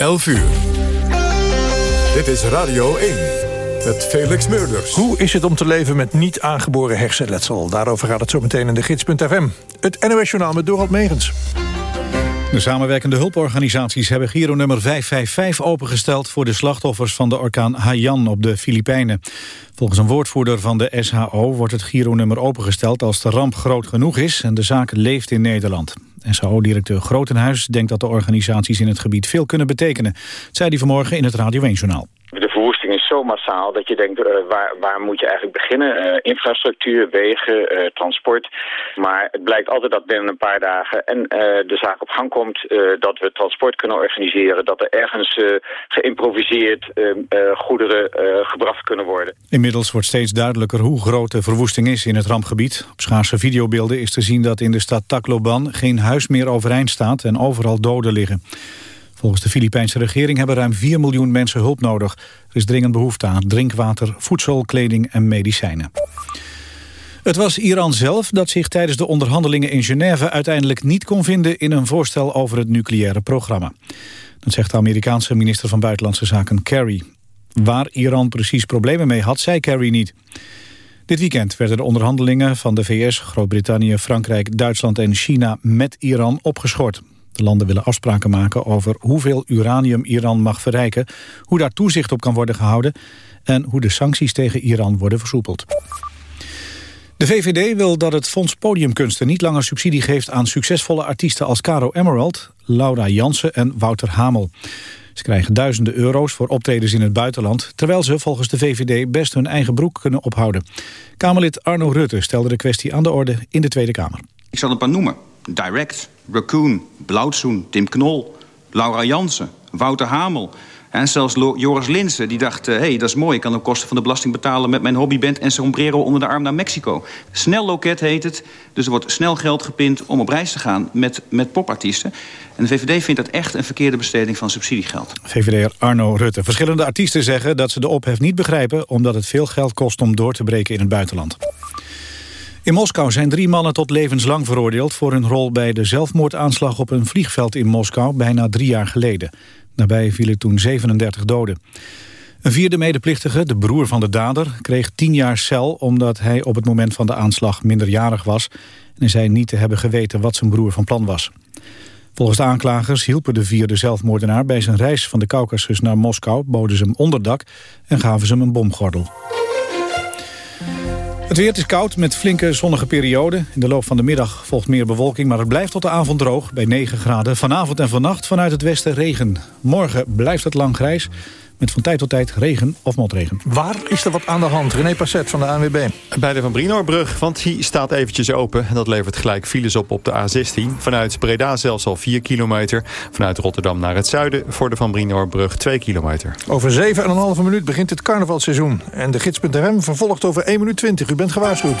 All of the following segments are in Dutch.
11 uur. Dit is Radio 1 met Felix Meurders. Hoe is het om te leven met niet aangeboren hersenletsel? Daarover gaat het zo meteen in de gids.fm. Het NOS Journaal met Dorald Megens. De samenwerkende hulporganisaties hebben Giro nummer 555 opengesteld voor de slachtoffers van de orkaan Haiyan op de Filipijnen. Volgens een woordvoerder van de SHO wordt het Giro-nummer opengesteld als de ramp groot genoeg is en de zaak leeft in Nederland. SHO-directeur Grotenhuis denkt dat de organisaties in het gebied veel kunnen betekenen, zei hij vanmorgen in het Radio 1-journaal zo massaal dat je denkt, uh, waar, waar moet je eigenlijk beginnen? Uh, infrastructuur, wegen, uh, transport. Maar het blijkt altijd dat binnen een paar dagen en de zaak op gang komt... dat we transport kunnen organiseren, dat er ergens geïmproviseerd goederen gebracht kunnen worden. Inmiddels wordt steeds duidelijker hoe groot de verwoesting is in het rampgebied. Op schaarse videobeelden is te zien dat in de stad Tacloban geen huis meer overeind staat en overal doden liggen. Volgens de Filipijnse regering hebben ruim 4 miljoen mensen hulp nodig. Er is dringend behoefte aan drinkwater, voedsel, kleding en medicijnen. Het was Iran zelf dat zich tijdens de onderhandelingen in Genève... uiteindelijk niet kon vinden in een voorstel over het nucleaire programma. Dat zegt de Amerikaanse minister van Buitenlandse Zaken Kerry. Waar Iran precies problemen mee had, zei Kerry niet. Dit weekend werden de onderhandelingen van de VS, Groot-Brittannië, Frankrijk, Duitsland en China met Iran opgeschort. De landen willen afspraken maken over hoeveel uranium Iran mag verrijken... hoe daar toezicht op kan worden gehouden... en hoe de sancties tegen Iran worden versoepeld. De VVD wil dat het Fonds Podiumkunsten niet langer subsidie geeft aan succesvolle artiesten als Caro Emerald, Laura Jansen en Wouter Hamel. Ze krijgen duizenden euro's voor optredens in het buitenland... terwijl ze volgens de VVD best hun eigen broek kunnen ophouden. Kamerlid Arno Rutte stelde de kwestie aan de orde in de Tweede Kamer. Ik zal een paar noemen. Direct, Raccoon, Blauwtsoen, Tim Knol, Laura Jansen, Wouter Hamel... En zelfs Joris Linsen, die dacht, hé, hey, dat is mooi... ik kan de kosten van de belasting betalen met mijn hobbyband... en sombrero onder de arm naar Mexico. Snel loket heet het, dus er wordt snel geld gepind... om op reis te gaan met, met popartiesten. En de VVD vindt dat echt een verkeerde besteding van subsidiegeld. VVD'er Arno Rutte. Verschillende artiesten zeggen dat ze de ophef niet begrijpen... omdat het veel geld kost om door te breken in het buitenland. In Moskou zijn drie mannen tot levenslang veroordeeld... voor hun rol bij de zelfmoordaanslag op een vliegveld in Moskou... bijna drie jaar geleden. Daarbij vielen toen 37 doden. Een vierde medeplichtige, de broer van de dader, kreeg tien jaar cel... omdat hij op het moment van de aanslag minderjarig was... en zei niet te hebben geweten wat zijn broer van plan was. Volgens de aanklagers hielpen de vierde zelfmoordenaar... bij zijn reis van de Caucasus naar Moskou, boden ze hem onderdak... en gaven ze hem een bomgordel. Het weer is koud met flinke zonnige perioden. In de loop van de middag volgt meer bewolking, maar het blijft tot de avond droog bij 9 graden. Vanavond en vannacht vanuit het westen regen. Morgen blijft het lang grijs met van tijd tot tijd regen of motregen. Waar is er wat aan de hand? René Passet van de ANWB. Bij de Van Brinoorbrug, want die staat eventjes open. En dat levert gelijk files op op de A16. Vanuit Breda zelfs al 4 kilometer. Vanuit Rotterdam naar het zuiden voor de Van Brinoorbrug 2 kilometer. Over 7,5 minuut begint het carnavalseizoen. En de gids.rm vervolgt over 1 minuut 20. U bent gewaarschuwd.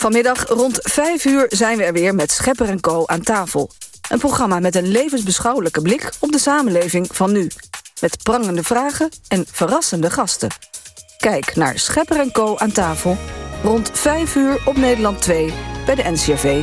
Vanmiddag rond 5 uur zijn we er weer met Schepper en Co. aan tafel. Een programma met een levensbeschouwelijke blik op de samenleving van nu. Met prangende vragen en verrassende gasten. Kijk naar Schepper en Co. aan tafel. Rond 5 uur op Nederland 2 bij de NCRV.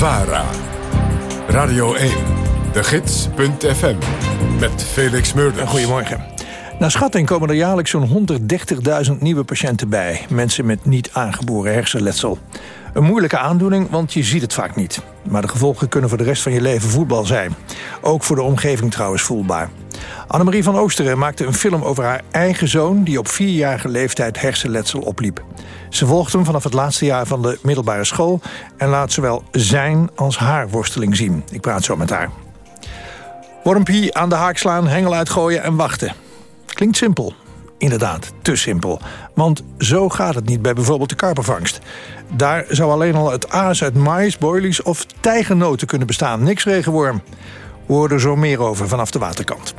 VARA. Radio 1. De Gids.fm. Met Felix Meurders. Goedemorgen. Naar schatting komen er jaarlijks zo'n 130.000 nieuwe patiënten bij. Mensen met niet aangeboren hersenletsel. Een moeilijke aandoening, want je ziet het vaak niet. Maar de gevolgen kunnen voor de rest van je leven voetbal zijn. Ook voor de omgeving trouwens voelbaar. Annemarie van Oosteren maakte een film over haar eigen zoon... die op vierjarige leeftijd hersenletsel opliep. Ze volgt hem vanaf het laatste jaar van de middelbare school... en laat zowel zijn als haar worsteling zien. Ik praat zo met haar. Wormpie aan de haak slaan, hengel uitgooien en wachten. Klinkt simpel. Inderdaad, te simpel. Want zo gaat het niet bij bijvoorbeeld de karpervangst. Daar zou alleen al het aas uit mais, boilies of tijgernoten kunnen bestaan. Niks regenworm. We horen zo meer over vanaf de waterkant.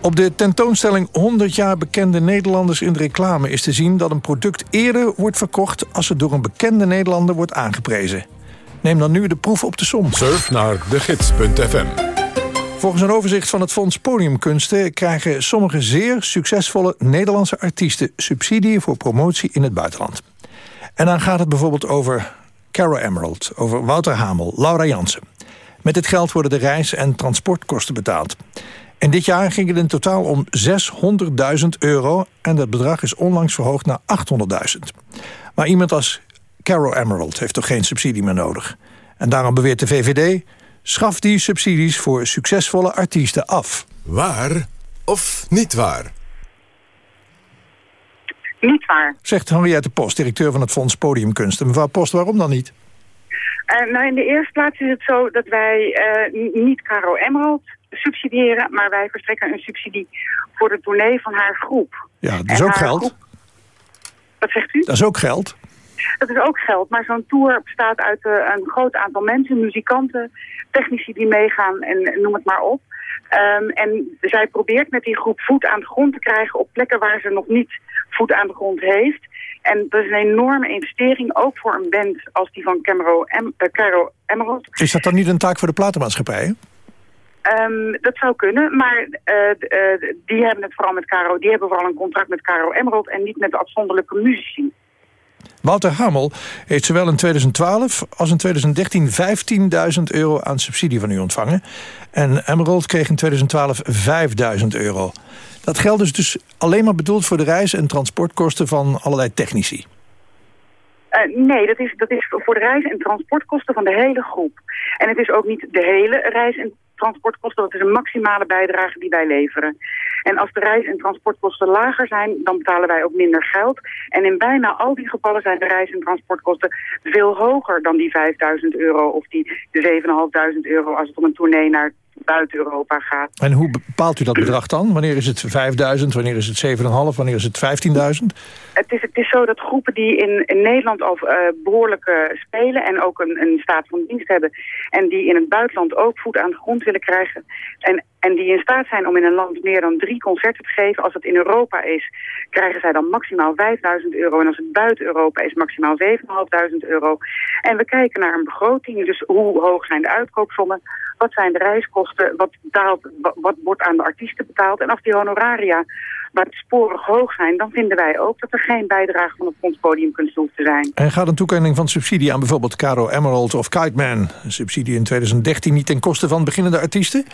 Op de tentoonstelling 100 jaar bekende Nederlanders in de reclame... is te zien dat een product eerder wordt verkocht... als het door een bekende Nederlander wordt aangeprezen. Neem dan nu de proef op de som. Surf naar degids.fm. Volgens een overzicht van het Fonds Podiumkunsten... krijgen sommige zeer succesvolle Nederlandse artiesten... subsidie voor promotie in het buitenland. En dan gaat het bijvoorbeeld over Caro Emerald... over Wouter Hamel, Laura Jansen. Met dit geld worden de reis- en transportkosten betaald. En dit jaar ging het in totaal om 600.000 euro... en dat bedrag is onlangs verhoogd naar 800.000. Maar iemand als Caro Emerald heeft toch geen subsidie meer nodig. En daarom beweert de VVD... schaf die subsidies voor succesvolle artiesten af. Waar of niet waar? Niet waar. Zegt Henriette Post, directeur van het Fonds Podiumkunsten. Mevrouw Post, waarom dan niet? Uh, nou, in de eerste plaats is het zo dat wij uh, niet Caro Emerald subsidiëren... maar wij verstrekken een subsidie voor de tournee van haar groep. Ja, dat is ook geld. Groep... Wat zegt u? Dat is ook geld. Dat is ook geld, maar zo'n tour bestaat uit uh, een groot aantal mensen, muzikanten, technici die meegaan en noem het maar op. Um, en zij probeert met die groep voet aan de grond te krijgen op plekken waar ze nog niet voet aan de grond heeft. En dat is een enorme investering, ook voor een band als die van Camero em uh, Caro Emerald. Is dat dan niet een taak voor de platenmaatschappijen? Um, dat zou kunnen, maar uh, uh, die hebben het vooral met Caro, die hebben vooral een contract met Caro Emerald en niet met de afzonderlijke muzici. Wouter Hamel heeft zowel in 2012 als in 2013 15.000 euro aan subsidie van u ontvangen. En Emerald kreeg in 2012 5.000 euro. Dat geld is dus alleen maar bedoeld voor de reis- en transportkosten van allerlei technici. Uh, nee, dat is, dat is voor de reis- en transportkosten van de hele groep. En het is ook niet de hele reis- en transportkosten. Dat is een maximale bijdrage die wij leveren. En als de reis- en transportkosten lager zijn, dan betalen wij ook minder geld. En in bijna al die gevallen zijn de reis- en transportkosten veel hoger dan die 5000 euro of die de 7500 euro als het om een tournee naar buiten Europa gaat. En hoe bepaalt u dat bedrag dan? Wanneer is het 5000, wanneer is het 7,5, wanneer is het 15.000? Het is, het is zo dat groepen die in, in Nederland al uh, behoorlijk uh, spelen... en ook een, een staat van dienst hebben... en die in het buitenland ook voet aan de grond willen krijgen... en, en die in staat zijn om in een land meer dan drie concerten te geven... als het in Europa is, krijgen zij dan maximaal 5000 euro... en als het buiten Europa is, maximaal 7.500 euro. En we kijken naar een begroting, dus hoe hoog zijn de uitkoopsommen... wat zijn de reiskosten, wat, betaalt, wat, wordt aan de artiesten betaald... en als die honoraria waar de sporen hoog zijn... dan vinden wij ook dat er geen bijdrage van het Fonds Podiumkunst hoeft te zijn. En gaat een toekenning van subsidie aan bijvoorbeeld Caro Emerald of Kiteman... subsidie in 2013 niet ten koste van beginnende artiesten?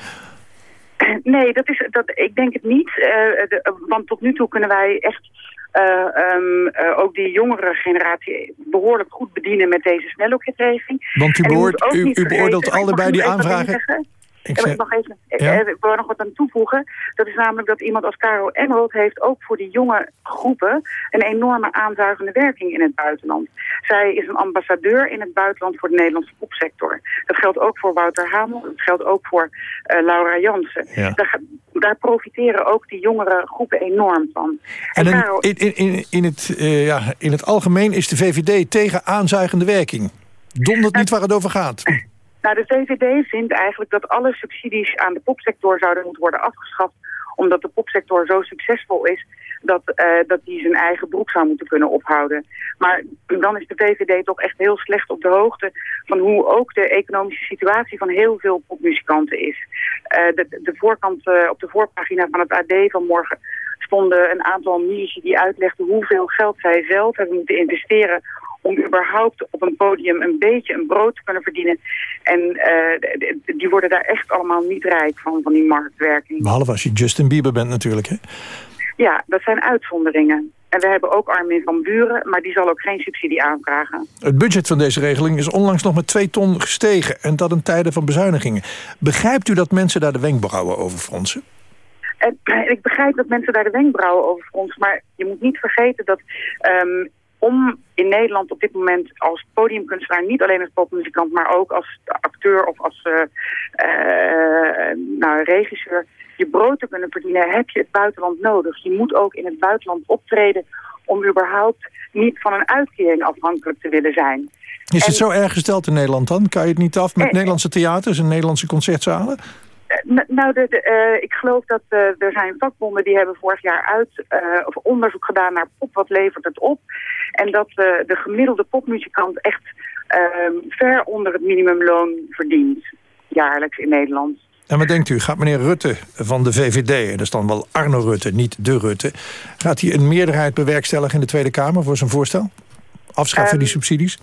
Nee, dat is, dat, ik denk het niet. Uh, de, want tot nu toe kunnen wij echt uh, um, uh, ook die jongere generatie behoorlijk goed bedienen met deze snellooketreging. Want u, behoort, u, u beoordeelt allebei die aanvragen... Ik, zeg, ik mag even, ja? ik wil nog wat aan toevoegen. Dat is namelijk dat iemand als Caro Emerald heeft ook voor die jonge groepen een enorme aanzuigende werking in het buitenland. Zij is een ambassadeur in het buitenland voor de Nederlandse popsector. Dat geldt ook voor Wouter Hamel, dat geldt ook voor uh, Laura Jansen. Ja. Daar, daar, profiteren ook die jongere groepen enorm van. En, en Caro, in, in, in, het, uh, ja, in het algemeen is de VVD tegen aanzuigende werking. Dondert niet waar het over gaat. Nou, de VVD vindt eigenlijk dat alle subsidies aan de popsector zouden moeten worden afgeschaft. Omdat de popsector zo succesvol is dat, uh, dat die zijn eigen broek zou moeten kunnen ophouden. Maar dan is de VVD toch echt heel slecht op de hoogte van hoe ook de economische situatie van heel veel popmuzikanten is. Uh, de, de voorkant, uh, op de voorpagina van het AD van morgen stonden een aantal muzici die uitlegden hoeveel geld zij zelf hebben moeten investeren om überhaupt op een podium een beetje een brood te kunnen verdienen. En uh, die worden daar echt allemaal niet rijk van, van die marktwerking. Behalve als je Justin Bieber bent natuurlijk, hè? Ja, dat zijn uitzonderingen. En we hebben ook Armin van Buren, maar die zal ook geen subsidie aanvragen. Het budget van deze regeling is onlangs nog met 2 ton gestegen. En dat in tijden van bezuinigingen. Begrijpt u dat mensen daar de wenkbrauwen over fronsen? En, eh, ik begrijp dat mensen daar de wenkbrauwen over fronsen. Maar je moet niet vergeten dat um, om in Nederland op dit moment als podiumkunstenaar... niet alleen als popmuzikant, maar ook als acteur of als uh, uh, nou, regisseur je brood te kunnen verdienen, heb je het buitenland nodig. Je moet ook in het buitenland optreden om überhaupt niet van een uitkering afhankelijk te willen zijn. Is het zo erg gesteld in Nederland dan? Kan je het niet af met Nederlandse theaters en Nederlandse concertzalen? Nou, de, uh, ik geloof dat uh, er zijn vakbonden die hebben vorig jaar uit uh, of onderzoek gedaan naar pop. Wat levert het op? En dat de gemiddelde popmuzikant echt ehm, ver onder het minimumloon verdient. Jaarlijks in Nederland. En wat denkt u, gaat meneer Rutte van de VVD... dat is dan wel Arno Rutte, niet de Rutte... gaat hij een meerderheid bewerkstelligen in de Tweede Kamer voor zijn voorstel? Afschaffen um, die subsidies?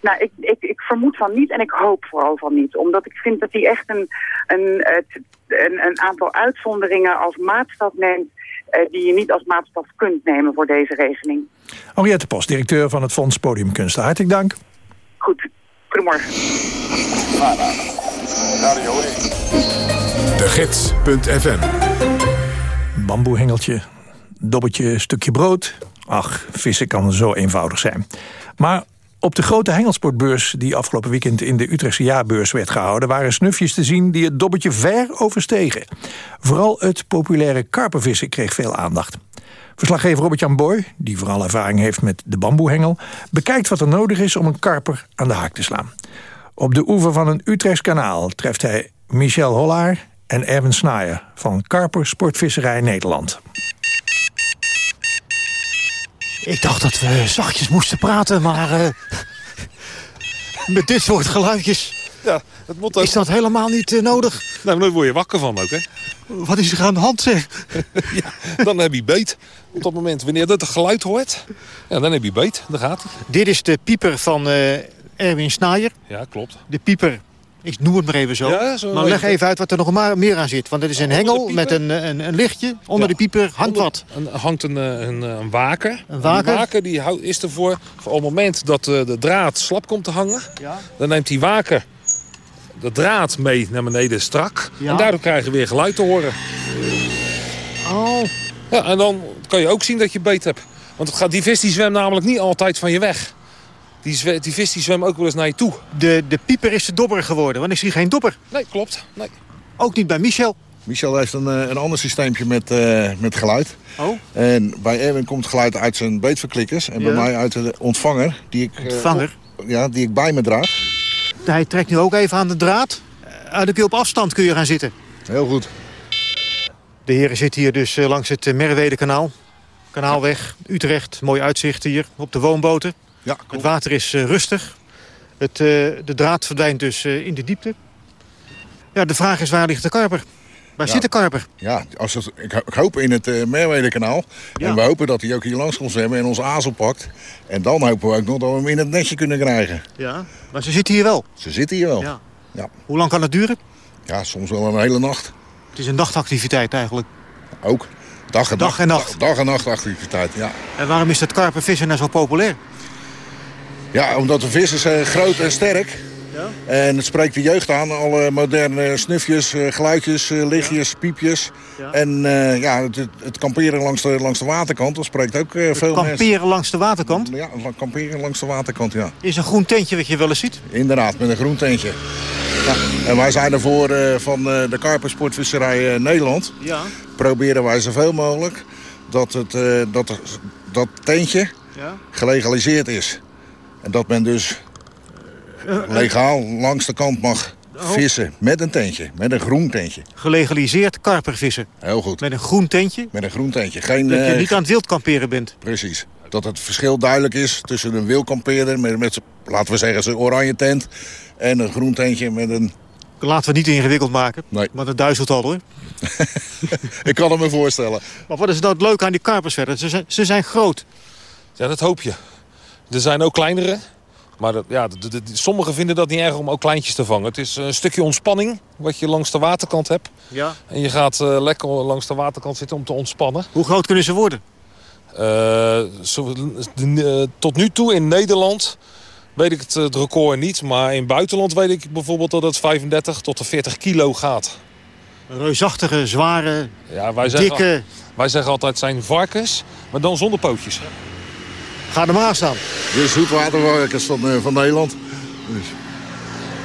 Nou, ik, ik, ik vermoed van niet en ik hoop vooral van niet. Omdat ik vind dat hij echt een, een, een, een aantal uitzonderingen als maatstaf neemt... Uh, die je niet als maatstaf kunt nemen voor deze regeling. Henriette Post, directeur van het Fonds Podiumkunsten. Hartelijk dank. Goed. Goedemorgen. De Gids.fm Bamboehengeltje, dobbetje, stukje brood. Ach, vissen kan zo eenvoudig zijn. Maar op de grote hengelsportbeurs die afgelopen weekend in de Utrechtse jaarbeurs werd gehouden... waren snufjes te zien die het dobbetje ver overstegen. Vooral het populaire karpervissen kreeg veel aandacht. Verslaggever Robert-Jan Boy, die vooral ervaring heeft met de bamboehengel... bekijkt wat er nodig is om een karper aan de haak te slaan. Op de oever van een Utrechts kanaal treft hij Michel Hollaar en Erwin Snaaier... van Karper Sportvisserij Nederland. Ik dacht dat we zachtjes moesten praten, maar... Uh, met dit soort geluidjes... Ja, dat moet ook. Is dat helemaal niet uh, nodig? Nou, daar word je wakker van ook, hè? Wat is er aan de hand, zeg? ja, dan heb je beet. Op dat moment, wanneer dat het geluid hoort... Ja, dan heb je beet. Dan gaat hij. Dit is de pieper van uh, Erwin Snaaier. Ja, klopt. De pieper ik noem het maar even zo. Ja, zo maar leg even uit wat er nog meer aan zit. Want het is een hengel met een, een, een, lichtje. Onder de pieper hangt wat. Er hangt een, een, een waker. Een waker? Die waker die is ervoor op het moment dat de draad slap komt te hangen. Ja. Dan neemt die waker de draad mee naar beneden strak. Ja. En daardoor krijg je weer geluid te horen. Oh. Ja, en dan kan je ook zien dat je beet hebt. Want het gaat, die vis die zwemt namelijk niet altijd van je weg. Die, die vis die zwemmen ook wel eens naar je toe. De, de pieper is de dobber geworden, want ik zie geen dobber. Nee, klopt. Nee. Ook niet bij Michel. Michel heeft een, een ander systeempje met, uh, met geluid. Oh. En bij Erwin komt het geluid uit zijn beetverklikkers. En ja. bij mij uit de ontvanger. Die ik, ontvanger? Uh, ja, die ik bij me draag. Hij trekt nu ook even aan de draad. Uh, dan kun je op afstand kun je gaan zitten. Heel goed. De heren zitten hier dus langs het Merwede-kanaal. Kanaalweg, Utrecht. Mooi uitzicht hier op de woonboten. Ja, het water is uh, rustig. Het, uh, de draad verdwijnt dus uh, in de diepte. Ja, de vraag is waar ligt de karper? Waar ja. zit de karper? Ja, als het, ik, ik, hoop in het uh, Merwede-kanaal. Ja. En we hopen dat hij ook hier langs komt zwemmen en ons azel pakt. En dan hopen we ook nog dat we hem in het netje kunnen krijgen. Ja, maar ze zitten hier wel? Ze zitten hier wel. Ja. ja. Hoe lang kan het duren? Ja, soms wel een hele nacht. Het is een nachtactiviteit eigenlijk? Ook. Dag en, dag nacht, en nacht. Dag, en nachtactiviteit, ja. En waarom is dat karpervissen nou zo populair? Ja, omdat de vis is uh, groot en sterk. Ja? En het spreekt de jeugd aan. Alle moderne snufjes, uh, geluidjes, uh, lichtjes, piepjes. Ja. En ja, het, het, kamperen langs de, langs de waterkant, dat spreekt ook veel mensen. kamperen langs de waterkant? Ja, kamperen langs de waterkant, ja. Is een groen tentje wat je wel eens ziet? Inderdaad, met een groen tentje. Ja. En wij zijn ervoor van de Karpersportvisserij Nederland. Ja. Proberen wij zoveel mogelijk dat het, dat, dat tentje gelegaliseerd is. En dat men dus legaal langs de kant mag vissen met een tentje. Met een groen tentje. Gelegaliseerd karpervissen. Heel goed. Met een groen tentje? Met een groen tentje. Geen, dat je uh, niet aan het wild kamperen bent. Precies. Dat het verschil duidelijk is tussen een wildkampeerder met, met laten we zeggen, zijn oranje tent... en een groen tentje met een... Laten we het niet ingewikkeld maken. Nee. Maar dat duizelt al hoor. Ik kan het me voorstellen. Maar wat is nou het leuke aan die karpers verder? Ze zijn, ze zijn groot. Ja, dat hoop je. Er zijn ook kleinere. Maar dat, ja, sommigen vinden dat niet erg om ook kleintjes te vangen. Het is een stukje ontspanning wat je langs de waterkant hebt. Ja. En je gaat eh, lekker langs de waterkant zitten om te ontspannen. Hoe groot kunnen ze worden? Eh, zo- de- eh, tot nu toe in Nederland weet ik het, het record niet. Maar in het buitenland weet ik bijvoorbeeld dat het 35 tot de 40 kilo gaat. Reusachtige, zware, Ja, wij zeggen, dikke... wij zeggen altijd zijn varkens, maar dan zonder pootjes. Ga er maar aan staan. De zoetwaterwerkers van, eh, van Nederland. Dus.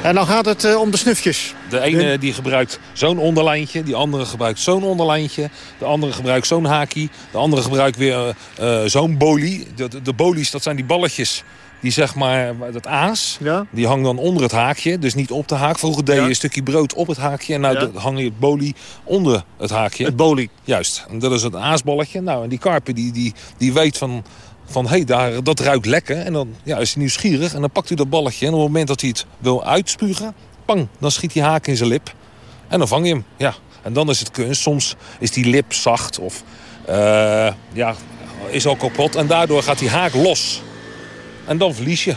En dan gaat het eh, om de snufjes. De ene die gebruikt zo'n onderlijntje, die andere gebruikt zo'n onderlijntje. De andere gebruikt zo'n hakie, de andere gebruikt weer eh, zo'n bolie. De, de, de bolies, dat zijn die balletjes, die zeg maar, dat aas, die hangt dan onder het haakje. Dus niet op de haak. Vroeger deed je een stukje brood op het haakje en nou Ja. hang je het bolie onder het haakje. Het bolie. Juist, en dat is het aasballetje. Nou, en die karper die, die, die weet van, van hé, daar dat ruikt lekker. En dan ja, is hij nieuwsgierig en dan pakt hij dat balletje. En op het moment dat hij het wil uitspugen, pang, dan schiet hij haak in zijn lip. En dan vang je hem, ja. En dan is het kunst. Soms is die lip zacht of eh, ja, is al kapot. En daardoor gaat die haak los. En dan verlies je.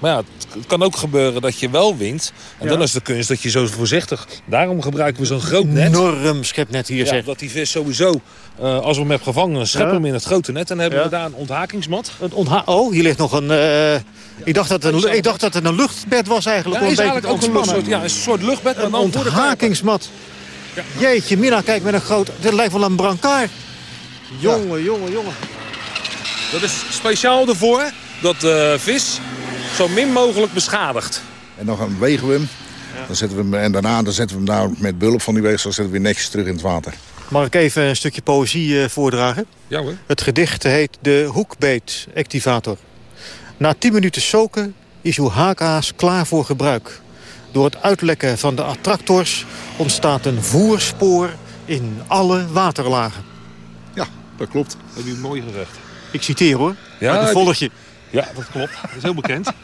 Maar ja, het kan ook gebeuren dat je wel wint. En Ja. dan is de kunst dat je zo voorzichtig... Daarom gebruiken we zo'n groot net. Enorm schepnet hier, Ja, zeg. dat die vis sowieso, eh, als we hem hebben gevangen, scheppen Ja. hem in het grote net. En dan hebben Ja. we daar een onthakingsmat. Een ontha oh, hier ligt nog een... eh, ik, dacht dat het een ik dacht dat het een luchtbed was eigenlijk. Ja, is een beetje eigenlijk ook een soort, ja, een soort luchtbed, maar Een dan karper. onthakingsmat. Jeetje, Mina, kijk met een groot... Dit lijkt wel een brancard. Jongen, jongen, jongen. Dat is speciaal ervoor dat de vis zo min mogelijk beschadigt. En dan gaan wegen we hem. Dan zetten we hem en daarna dan zetten we hem daar met behulp van die weegschaal zetten we weer netjes terug in het water. Mag ik even een stukje poëzie eh, voordragen? Ja hoor. Het gedicht heet De Hoekbeet-activator. Na 10 minuten soken is uw haakaas klaar voor gebruik. Door het uitlekken van de attractors ontstaat een voerspoor in alle waterlagen. Ja, dat klopt. Heb je het mooi gezegd. Ik citeer hoor, Ja, uit die- volletje. Ja, dat klopt. Dat is heel bekend.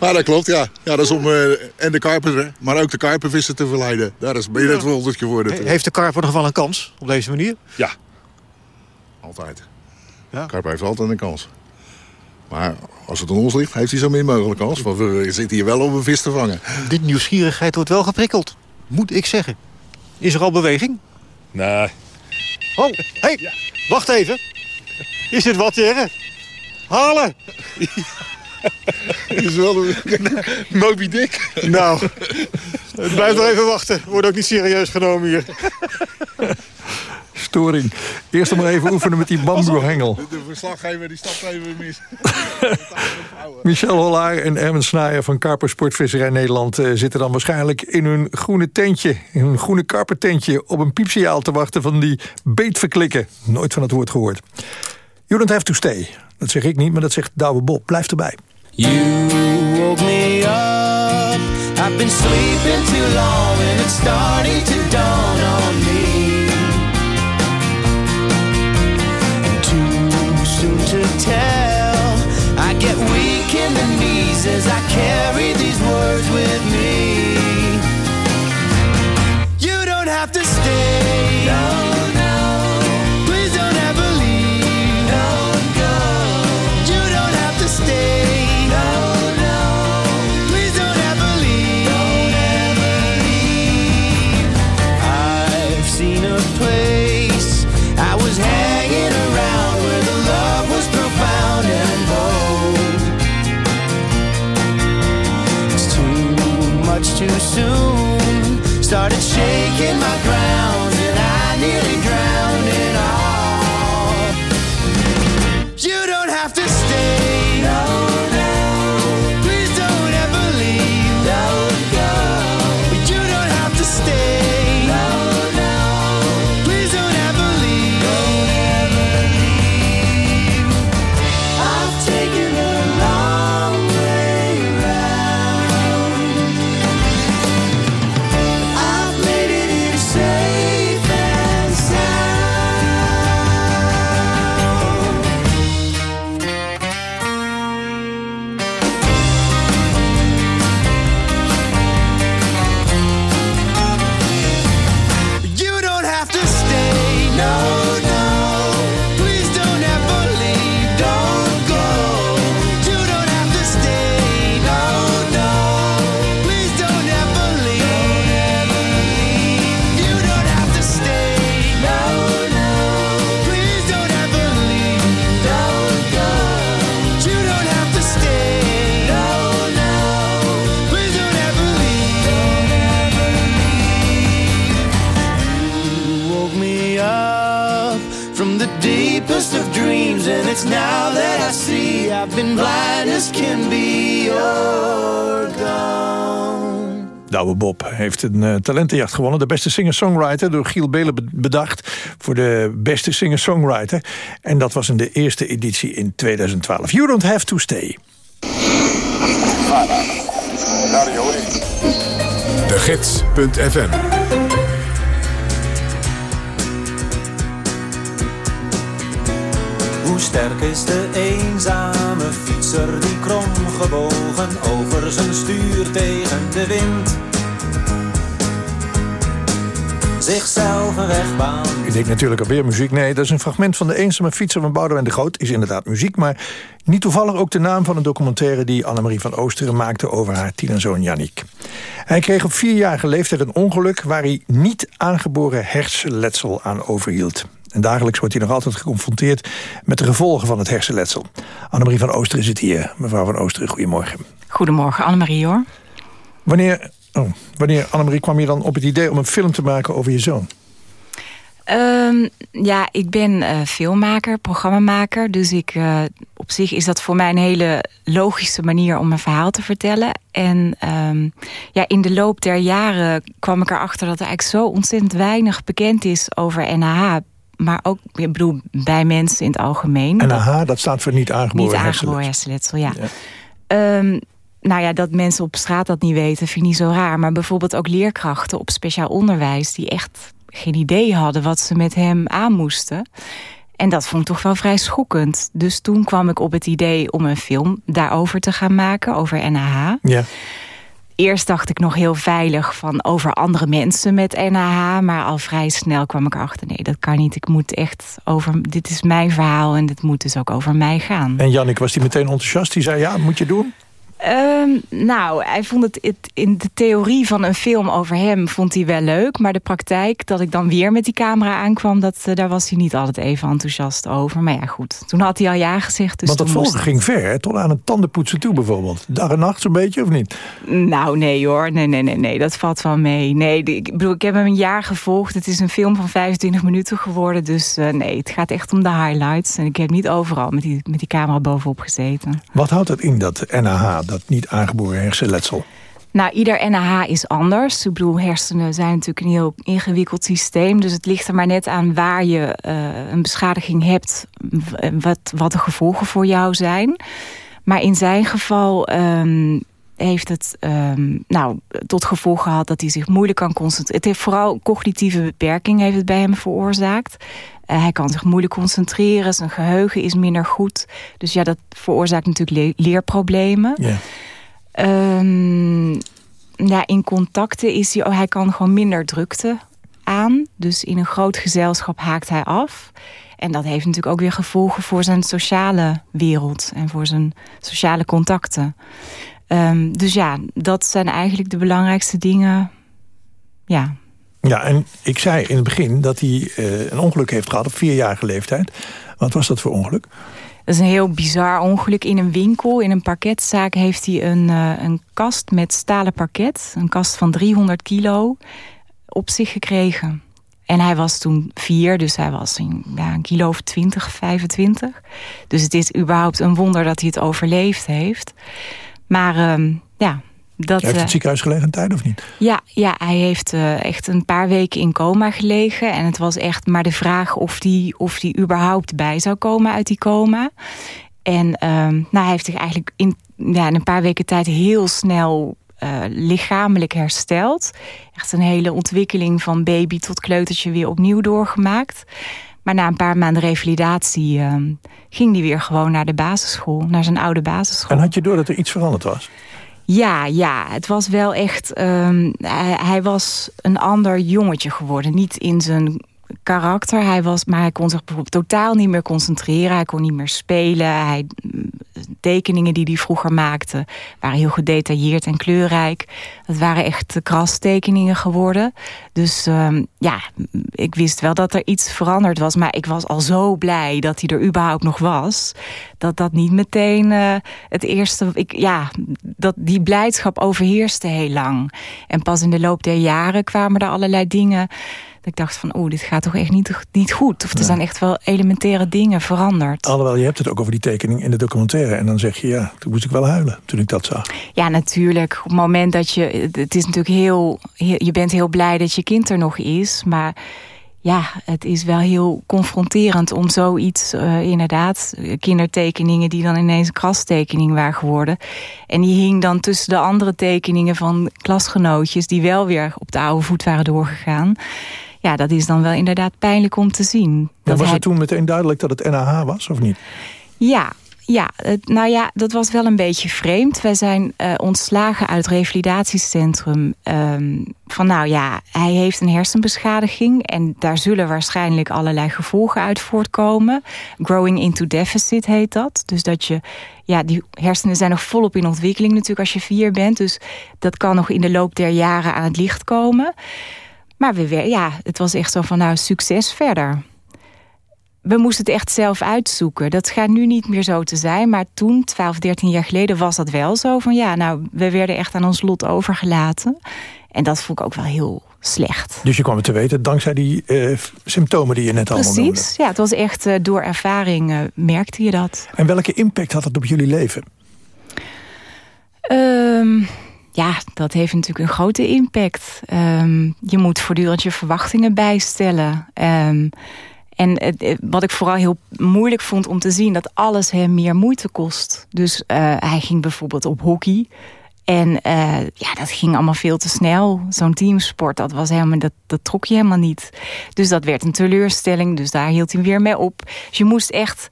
Maar dat klopt, ja. ja dat is om eh, en de karper, maar ook de karpervissen te verleiden. Daar is ben je net wel geworden. He- Heeft de karper nog wel een kans op deze manier? Ja. Altijd. Ja. Karper heeft altijd een kans. Maar als het aan ons ligt, heeft hij zo min mogelijk kans. Want we zitten hier wel om een vis te vangen. Dit nieuwsgierigheid wordt wel geprikkeld, moet ik zeggen. Is er al beweging? Nee. Oh, hey, wacht even. Is dit wat, heren? Halen! is wel een... Moby Dick. Nou, het blijft nog even wachten. Wordt ook niet serieus genomen hier. Storing. Eerst nog maar even oefenen met die bamboehengel. De verslaggever die stapt even mis. Michel Hollaar en Erwin Snaaier van Karper Sportvisserij Nederland... eh, zitten dan waarschijnlijk in hun groene tentje... in hun groene karpertentje op een piepsignaal te wachten... van die beetverklikken. Nooit van het woord gehoord. You don't have to stay. Dat zeg ik niet, maar dat zegt Douwe Bob. Blijf erbij. You woke me up. I've been sleeping too long and it's starting to dawn on much too soon. Started shaking my ground and I nearly heeft een uh, talentenjacht gewonnen. De beste singer-songwriter door Giel Belen bedacht... voor de beste singer-songwriter. En dat was in de eerste editie in 2012. You don't have to stay. De Gids.fm Hoe sterk is de eenzame fietser die kromgebogen over zijn stuur tegen de wind zichzelf een wegbaan. Ik denk natuurlijk alweer muziek. Nee, dat is een fragment van de eenzame fietser van Boudewijn de Groot. Is inderdaad muziek, maar niet toevallig ook de naam van een documentaire... die Annemarie van Oosteren maakte over haar tienerzoon Yannick. Hij kreeg op vierjarige leeftijd een ongeluk... waar hij niet aangeboren hersenletsel aan overhield. En dagelijks wordt hij nog altijd geconfronteerd met de gevolgen van het hersenletsel. Annemarie van Oosteren zit hier. Mevrouw van Oosteren, goedemorgen. Goedemorgen, Annemarie hoor. Wanneer, oh, wanneer Annemarie, kwam je dan op het idee om een film te maken over je zoon? Um, ja, ik ben uh, filmmaker, programmamaker. Dus ik, uh, op zich is dat voor mij een hele logische manier om een verhaal te vertellen. En um, ja, in de loop der jaren kwam ik erachter dat er eigenlijk zo ontzettend weinig bekend is over NAH maar ook ik bedoel, bij mensen in het algemeen. NAH, dat staat voor niet aangeboren Niet aangeboren hersenletsel, ja. ja. Um, nou ja, dat mensen op straat dat niet weten, vind ik niet zo raar. Maar bijvoorbeeld ook leerkrachten op speciaal onderwijs... die echt geen idee hadden wat ze met hem aan moesten. En dat vond ik toch wel vrij schokkend. Dus toen kwam ik op het idee om een film daarover te gaan maken, over NAH. Ja eerst dacht ik nog heel veilig van over andere mensen met NAH. Maar al vrij snel kwam ik erachter, nee, dat kan niet. Ik moet echt over, dit is mijn verhaal en dit moet dus ook over mij gaan. En Jannik, was die meteen enthousiast? Die zei, ja, moet je doen? Um, nou, hij vond het, het, in de theorie van een film over hem vond hij wel leuk. Maar de praktijk, dat ik dan weer met die camera aankwam... Dat, uh, daar was hij niet altijd even enthousiast over. Maar ja, goed. Toen had hij al ja gezegd. Dus Want dat volgen ging ver, hè? tot aan het tandenpoetsen toe bijvoorbeeld. Dag en nacht zo'n beetje, of niet? Nou, nee hoor. Nee, nee, nee, nee. Dat valt wel mee. Nee, ik bedoel, ik heb hem een jaar gevolgd. Het is een film van 25 minuten geworden. Dus uh, nee, het gaat echt om de highlights. En ik heb niet overal met die, met die camera bovenop gezeten. Wat houdt dat in, dat NAH? Dat niet aangeboren hersenletsel? Nou, ieder NAH is anders. Ik bedoel, hersenen zijn natuurlijk een heel ingewikkeld systeem. Dus het ligt er maar net aan waar je uh, een beschadiging hebt... Wat, wat de gevolgen voor jou zijn. Maar in zijn geval um, heeft het um, nou, tot gevolg gehad... dat hij zich moeilijk kan concentreren. Het heeft vooral cognitieve beperking heeft het bij hem veroorzaakt. Uh, hij kan zich moeilijk concentreren, zijn geheugen is minder goed. Dus ja, dat veroorzaakt natuurlijk le leerproblemen. Yeah. Um, ja, in contacten is hij, oh, hij kan gewoon minder drukte aan. Dus in een groot gezelschap haakt hij af. En dat heeft natuurlijk ook weer gevolgen voor zijn sociale wereld en voor zijn sociale contacten. Um, dus ja, dat zijn eigenlijk de belangrijkste dingen. Ja. Ja, en ik zei in het begin dat hij uh, een ongeluk heeft gehad op vierjarige leeftijd. Wat was dat voor ongeluk? Dat is een heel bizar ongeluk. In een winkel, in een parketzaak, heeft hij een, uh, een kast met stalen parket. Een kast van 300 kilo op zich gekregen. En hij was toen vier, dus hij was in, ja, een kilo of 20, 25. Dus het is überhaupt een wonder dat hij het overleefd heeft. Maar uh, ja, dat, heeft het ziekenhuis gelegen een tijd of niet? Ja, ja hij heeft uh, echt een paar weken in coma gelegen. En het was echt maar de vraag of die, of die überhaupt bij zou komen uit die coma. En uh, nou, hij heeft zich eigenlijk in, ja, in een paar weken tijd heel snel uh, lichamelijk hersteld. Echt een hele ontwikkeling van baby tot kleutertje weer opnieuw doorgemaakt. Maar na een paar maanden revalidatie uh, ging hij weer gewoon naar de basisschool. Naar zijn oude basisschool. En had je door dat er iets veranderd was? Ja, ja, het was wel echt... Um, hij, hij, was een ander jongetje geworden. Niet in zijn karakter, hij was, maar hij kon zich bijvoorbeeld totaal niet meer concentreren. Hij kon niet meer spelen. Hij, tekeningen die hij vroeger maakte waren heel gedetailleerd en kleurrijk. Het waren echt krastekeningen geworden. Dus um, ja, ik wist wel dat er iets veranderd was. Maar ik was al zo blij dat hij er überhaupt nog was. Dat dat niet meteen uh, het eerste... Ik, ja, dat die blijdschap overheerste heel lang. En pas in de loop der jaren kwamen er allerlei dingen Dat ik dacht van, oeh, dit gaat toch echt niet, niet goed. Of er zijn echt wel elementaire dingen veranderd. Alhoewel, je hebt het ook over die tekening in de documentaire. En dan zeg je, ja, toen moest ik wel huilen toen ik dat zag. Ja, natuurlijk. Op het moment dat je... Het is natuurlijk heel... heel je bent heel blij dat je kind er nog is. Maar ja, het is wel heel confronterend om zoiets, uh, inderdaad, kindertekeningen die dan ineens een krastekening waren geworden. En die hing dan tussen de andere tekeningen van klasgenootjes die wel weer op de oude voet waren doorgegaan. Ja, dat is dan wel inderdaad pijnlijk om te zien. Ja, was het toen meteen duidelijk dat het NAH was, of niet? Ja, ja, nou ja, dat was wel een beetje vreemd. Wij zijn uh, ontslagen uit het revalidatiecentrum. Um, van nou ja, hij heeft een hersenbeschadiging... en daar zullen waarschijnlijk allerlei gevolgen uit voortkomen. Growing into deficit heet dat. Dus dat je... Ja, die hersenen zijn nog volop in ontwikkeling natuurlijk als je vier bent. Dus dat kan nog in de loop der jaren aan het licht komen. Maar we, ja, het was echt zo van nou, succes verder we moesten het echt zelf uitzoeken. Dat gaat nu niet meer zo te zijn. Maar toen, 12, 13 jaar geleden, was dat wel zo. Van ja, nou, we werden echt aan ons lot overgelaten. En dat vond ik ook wel heel slecht. Dus je kwam het te weten dankzij die uh, symptomen die je net allemaal noemde. Precies, ja, het was echt uh, door ervaring uh, merkte je dat. En welke impact had het op jullie leven? Um, ja, dat heeft natuurlijk een grote impact. Um, je moet voortdurend je verwachtingen bijstellen. Um, en wat ik vooral heel moeilijk vond om te zien... dat alles hem meer moeite kost. Dus uh, hij ging bijvoorbeeld op hockey. En uh, ja, dat ging allemaal veel te snel. Zo'n teamsport, dat, was helemaal, dat, dat trok je helemaal niet. Dus dat werd een teleurstelling. Dus daar hield hij weer mee op. Dus je moest echt...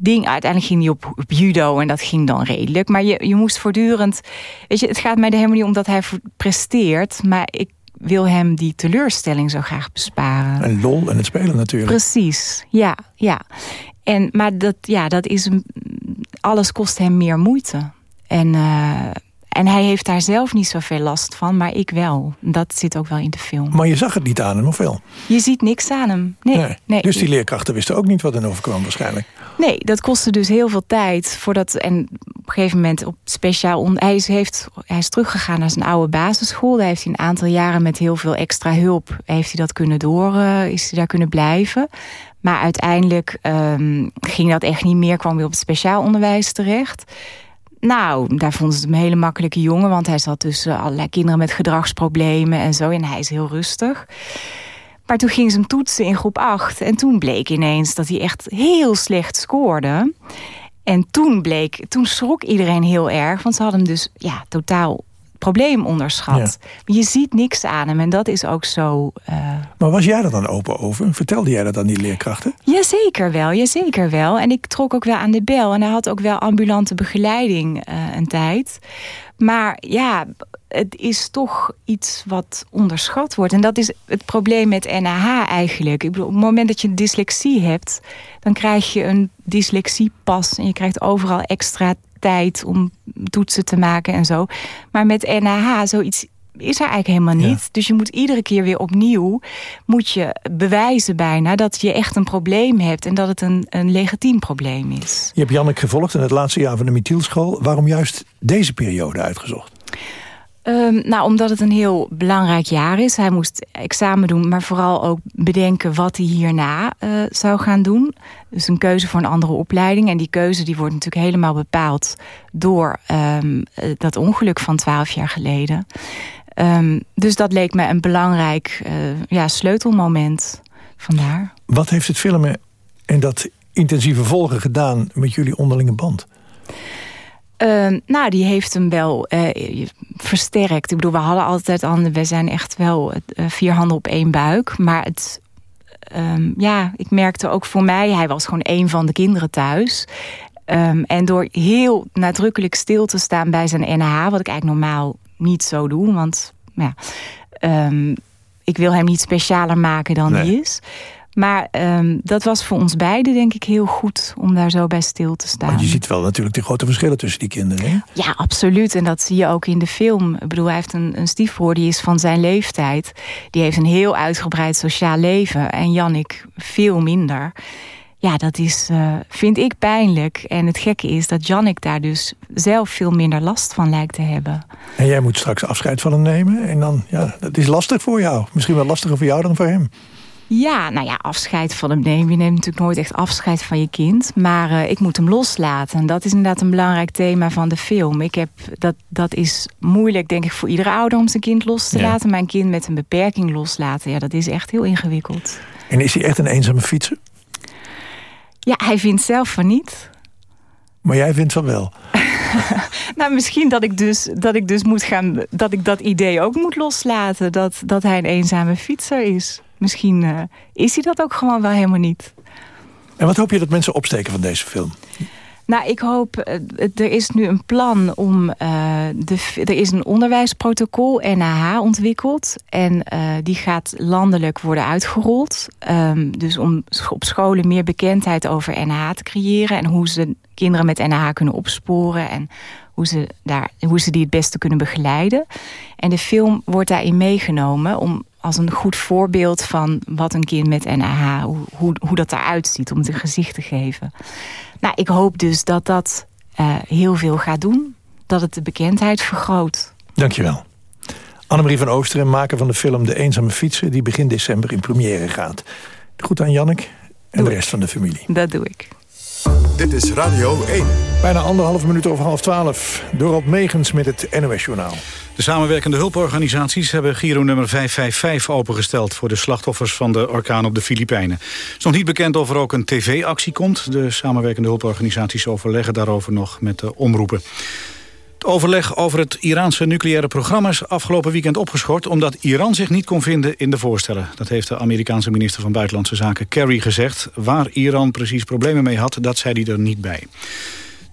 Ding, uiteindelijk ging hij op, op, judo en dat ging dan redelijk. Maar je, je moest voortdurend... Weet je, het gaat mij er helemaal niet om dat hij presteert. Maar ik wil hem die teleurstelling zo graag besparen. En lol en het spelen natuurlijk. Precies, ja. ja. En, maar dat, ja, dat is een, alles kost hem meer moeite. En, uh, en hij heeft daar zelf niet zoveel last van, maar ik wel. Dat zit ook wel in de film. Maar je zag het niet aan hem, of wel? Je ziet niks aan hem, nee. nee. nee. Dus die leerkrachten wisten ook niet wat er overkwam waarschijnlijk? Nee, dat kostte dus heel veel tijd. Voordat, en op een gegeven moment op speciaal... Hij is, heeft, hij is teruggegaan naar zijn oude basisschool. Daar heeft hij een aantal jaren met heel veel extra hulp... heeft hij dat kunnen door, uh, is hij daar kunnen blijven. Maar uiteindelijk um, ging dat echt niet meer. Kwam weer op het speciaal onderwijs terecht. Nou, daar vonden ze het een hele makkelijke jongen... want hij zat tussen allerlei kinderen met gedragsproblemen en zo. En hij is heel rustig. Maar toen ging ze hem toetsen in groep 8. En toen bleek ineens dat hij echt heel slecht scoorde. En toen bleek, toen schrok iedereen heel erg. Want ze hadden hem dus ja, totaal probleem onderschat. Ja. Je ziet niks aan hem en dat is ook zo... Uh... Maar was jij er dan open over? Vertelde jij dat aan die leerkrachten? Jazeker wel, jazeker wel. En ik trok ook wel aan de bel. En hij had ook wel ambulante begeleiding uh, een tijd. Maar ja, het is toch iets wat onderschat wordt. En dat is het probleem met NAH eigenlijk. Ik bedoel, op het moment dat je dyslexie hebt... dan krijg je een dyslexiepas en je krijgt overal extra tijd om toetsen te maken en zo. Maar met NAH, zoiets is er eigenlijk helemaal niet. Ja. Dus je moet iedere keer weer opnieuw... moet je bewijzen bijna dat je echt een probleem hebt... en dat het een, een legitiem probleem is. Je hebt Jannik gevolgd in het laatste jaar van de Mithielschool. Waarom juist deze periode uitgezocht? Um, nou, omdat het een heel belangrijk jaar is. Hij moest examen doen, maar vooral ook bedenken wat hij hierna uh, zou gaan doen. Dus een keuze voor een andere opleiding. En die keuze die wordt natuurlijk helemaal bepaald door um, dat ongeluk van twaalf jaar geleden. Um, dus dat leek me een belangrijk uh, ja, sleutelmoment. Vandaar. Wat heeft het filmen en dat intensieve volgen gedaan met jullie onderlinge band? Uh, nou, die heeft hem wel uh, versterkt. Ik bedoel, we hadden altijd handen. We zijn echt wel uh, vier handen op één buik. Maar het, um, ja, ik merkte ook voor mij... hij was gewoon één van de kinderen thuis. Um, en door heel nadrukkelijk stil te staan bij zijn NH... wat ik eigenlijk normaal niet zo doe, want ja, um, ik wil hem niet specialer maken dan nee. hij is... Maar um, dat was voor ons beiden denk ik heel goed om daar zo bij stil te staan. Maar je ziet wel natuurlijk de grote verschillen tussen die kinderen. Hè? Ja, absoluut. En dat zie je ook in de film. Ik bedoel, hij heeft een, een stiefbroer die is van zijn leeftijd. Die heeft een heel uitgebreid sociaal leven. En Jannik veel minder. Ja, dat is, uh, vind ik pijnlijk. En het gekke is dat Jannik daar dus zelf veel minder last van lijkt te hebben. En jij moet straks afscheid van hem nemen. En dan, ja, dat is lastig voor jou. Misschien wel lastiger voor jou dan voor hem. Ja, nou ja, afscheid van hem nemen. Je neemt natuurlijk nooit echt afscheid van je kind. Maar uh, ik moet hem loslaten. En dat is inderdaad een belangrijk thema van de film. Ik heb, dat, dat is moeilijk, denk ik, voor iedere ouder om zijn kind los te laten. Mijn kind met een beperking loslaten, ja, dat is echt heel ingewikkeld. En is hij echt een eenzame fietser? Ja, hij vindt zelf van niet. Maar jij vindt van wel? nou, misschien dat ik dus, dat ik dus moet gaan, dat ik dat idee ook moet loslaten. Dat, dat hij een eenzame fietser is. Misschien uh, is hij dat ook gewoon wel helemaal niet. En wat hoop je dat mensen opsteken van deze film? Nou, ik hoop, eh, er is nu een plan om, uh, de, er is een onderwijsprotocol, NAH, ontwikkeld. En uh, die gaat landelijk worden uitgerold. Um, dus om op scholen meer bekendheid over NAH te creëren. En hoe ze kinderen met NAH kunnen opsporen. En hoe ze, daar, hoe ze die het beste kunnen begeleiden. En de film wordt daarin meegenomen om als een goed voorbeeld van wat een kind met NAH, hoe, hoe, hoe dat eruit ziet, om het een gezicht te geven. Nou, ik hoop dus dat dat uh, heel veel gaat doen. Dat het de bekendheid vergroot. Dankjewel. Annemarie van Oosteren, maker van de film De Eenzame Fietsen... die begin december in première gaat. Goed aan Jannik en de rest van de familie. Dat doe ik. Dit is Radio 1. Bijna anderhalf minuut over half twaalf. Dorot Megens met het NOS-journaal. De samenwerkende hulporganisaties hebben Giro nummer 555 opengesteld... voor de slachtoffers van de orkaan op de Filipijnen. Het is nog niet bekend of er ook een tv-actie komt. De samenwerkende hulporganisaties overleggen daarover nog met de omroepen. Het overleg over het Iraanse nucleaire programma is afgelopen weekend opgeschort... omdat Iran zich niet kon vinden in de voorstellen. Dat heeft de Amerikaanse minister van Buitenlandse Zaken Kerry gezegd. Waar Iran precies problemen mee had, dat zei hij er niet bij.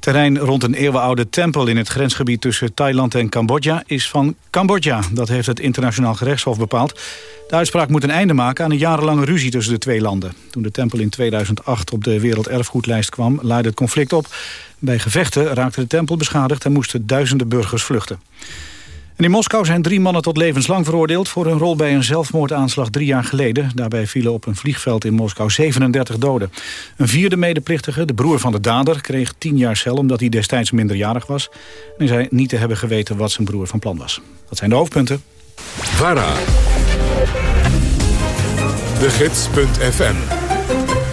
Terrein rond een eeuwenoude tempel in het grensgebied tussen Thailand en Cambodja is van Cambodja. Dat heeft het internationaal gerechtshof bepaald. De uitspraak moet een einde maken aan een jarenlange ruzie tussen de twee landen. Toen de tempel in 2008 op de werelderfgoedlijst kwam, leidde het conflict op. Bij gevechten raakte de tempel beschadigd en moesten duizenden burgers vluchten. In Moskou zijn drie mannen tot levenslang veroordeeld... voor hun rol bij een zelfmoordaanslag drie jaar geleden. Daarbij vielen op een vliegveld in Moskou 37 doden. Een vierde medeplichtige, de broer van de dader, kreeg tien jaar cel... omdat hij destijds minderjarig was. En hij zei niet te hebben geweten wat zijn broer van plan was. Dat zijn de hoofdpunten. VARA. De Gids.fm.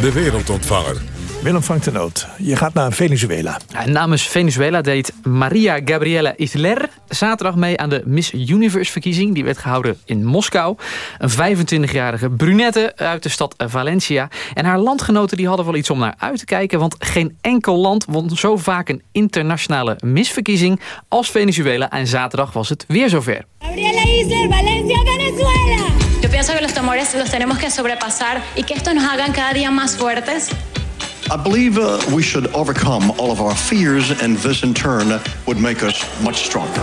De wereldontvanger. Willem van de Noot, je gaat naar Venezuela. namens Venezuela deed Maria Gabriela Isler zaterdag mee aan de Miss Universe-verkiezing. Die werd gehouden in Moskou. Een 25-jarige brunette uit de stad Valencia. En haar landgenoten die hadden wel iets om naar uit te kijken... want geen enkel land won zo vaak een internationale misverkiezing als Venezuela. En zaterdag was het weer zover. Gabriela Isler, Valencia, Venezuela. Yo pienso que los temores los tenemos que sobrepasar y que esto nos hagan cada día más fuertes. I believe uh, we should overcome all of our fears, and this in turn would make us much stronger.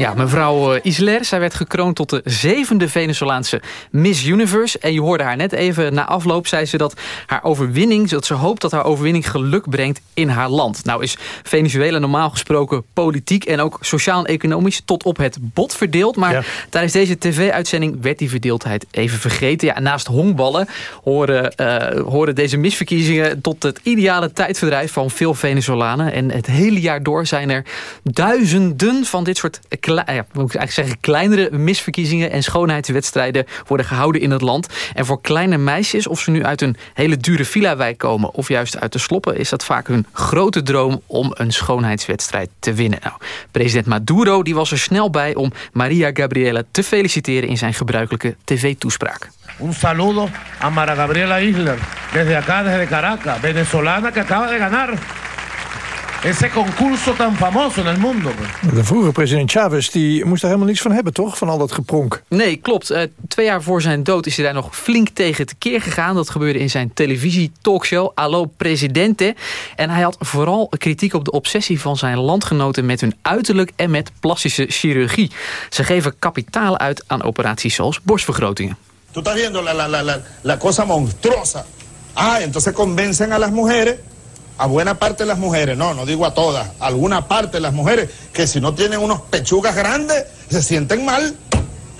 Ja, mevrouw eh, Isler, zij werd gekroond tot de zevende Venezolaanse Miss Universe. En je hoorde haar net even na afloop, zei ze dat haar overwinning, dat ze hoopt dat haar overwinning geluk brengt in haar land. Nou is Venezuela normaal gesproken politiek en ook sociaal en economisch tot op het bot verdeeld. Maar tijdens deze tv-uitzending werd die verdeeldheid even vergeten. Ja, naast honkballen horen, uh, horen deze misverkiezingen tot het ideale tijdverdrijf van veel Venezolanen. En het hele jaar door zijn er duizenden van dit soort ja, moet ik eigenlijk zeggen, kleinere misverkiezingen en schoonheidswedstrijden worden gehouden in het land. En voor kleine meisjes, of ze nu uit een hele dure villa-wijk komen of juist uit de sloppen, is dat vaak hun grote droom om een schoonheidswedstrijd te winnen. Nou, president Maduro die was er snel bij om Maria Gabriela te feliciteren in zijn gebruikelijke tv-toespraak. Un saludo a Maria Gabriela Isler, desde acá, desde Caracas, venezolana que acaba de ganar ese concurso tan famoso en el mundo. De vroege president Chavez die moest er helemaal niets van hebben, toch? Van al dat gepronk. Nee, klopt. Uh, twee jaar voor zijn dood is hij daar nog flink tegen tekeer gegaan. Dat gebeurde in zijn televisie-talkshow Allo Presidente. En hij had vooral kritiek op de obsessie van zijn landgenoten... met hun uiterlijk en met plastische chirurgie. Ze geven kapitaal uit aan operaties zoals borstvergrotingen. Tú estás viendo la, la, la, la, la cosa monstruosa. Ah, entonces convencen a las mujeres a buena parte de las mujeres, no, no digo a todas, a alguna parte de las mujeres, que si no tienen unos pechugas grandes, se sienten mal.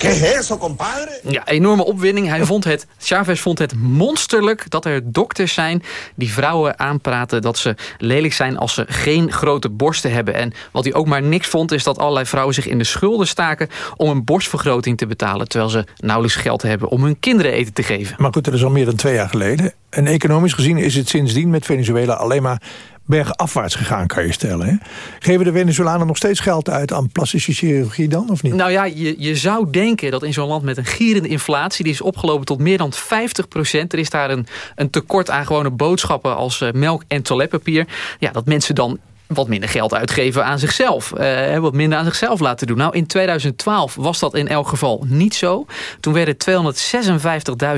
¿Qué es eso, compadre? Ja, enorme opwinding. Hij vond het, Chavez vond het monsterlijk dat er dokters zijn die vrouwen aanpraten dat ze lelijk zijn als ze geen grote borsten hebben. En wat hij ook maar niks vond is dat allerlei vrouwen zich in de schulden staken om een borstvergroting te betalen, terwijl ze nauwelijks geld hebben om hun kinderen eten te geven. Maar goed, dat is al meer dan twee jaar geleden. En economisch gezien is het sindsdien met Venezuela alleen maar bergafwaarts gegaan, kan je stellen. Hè? Geven de Venezolanen nog steeds geld uit aan plastische chirurgie dan, of niet? Nou ja, je, je zou denken dat in zo'n land met een gierende inflatie... die is opgelopen tot meer dan 50 procent. Er is daar een, een tekort aan gewone boodschappen als eh, melk en toiletpapier. Ja, dat mensen dan wat minder geld uitgeven aan zichzelf. Uh, wat minder aan zichzelf laten doen. Nou, in 2012 was dat in elk geval niet zo. Toen werden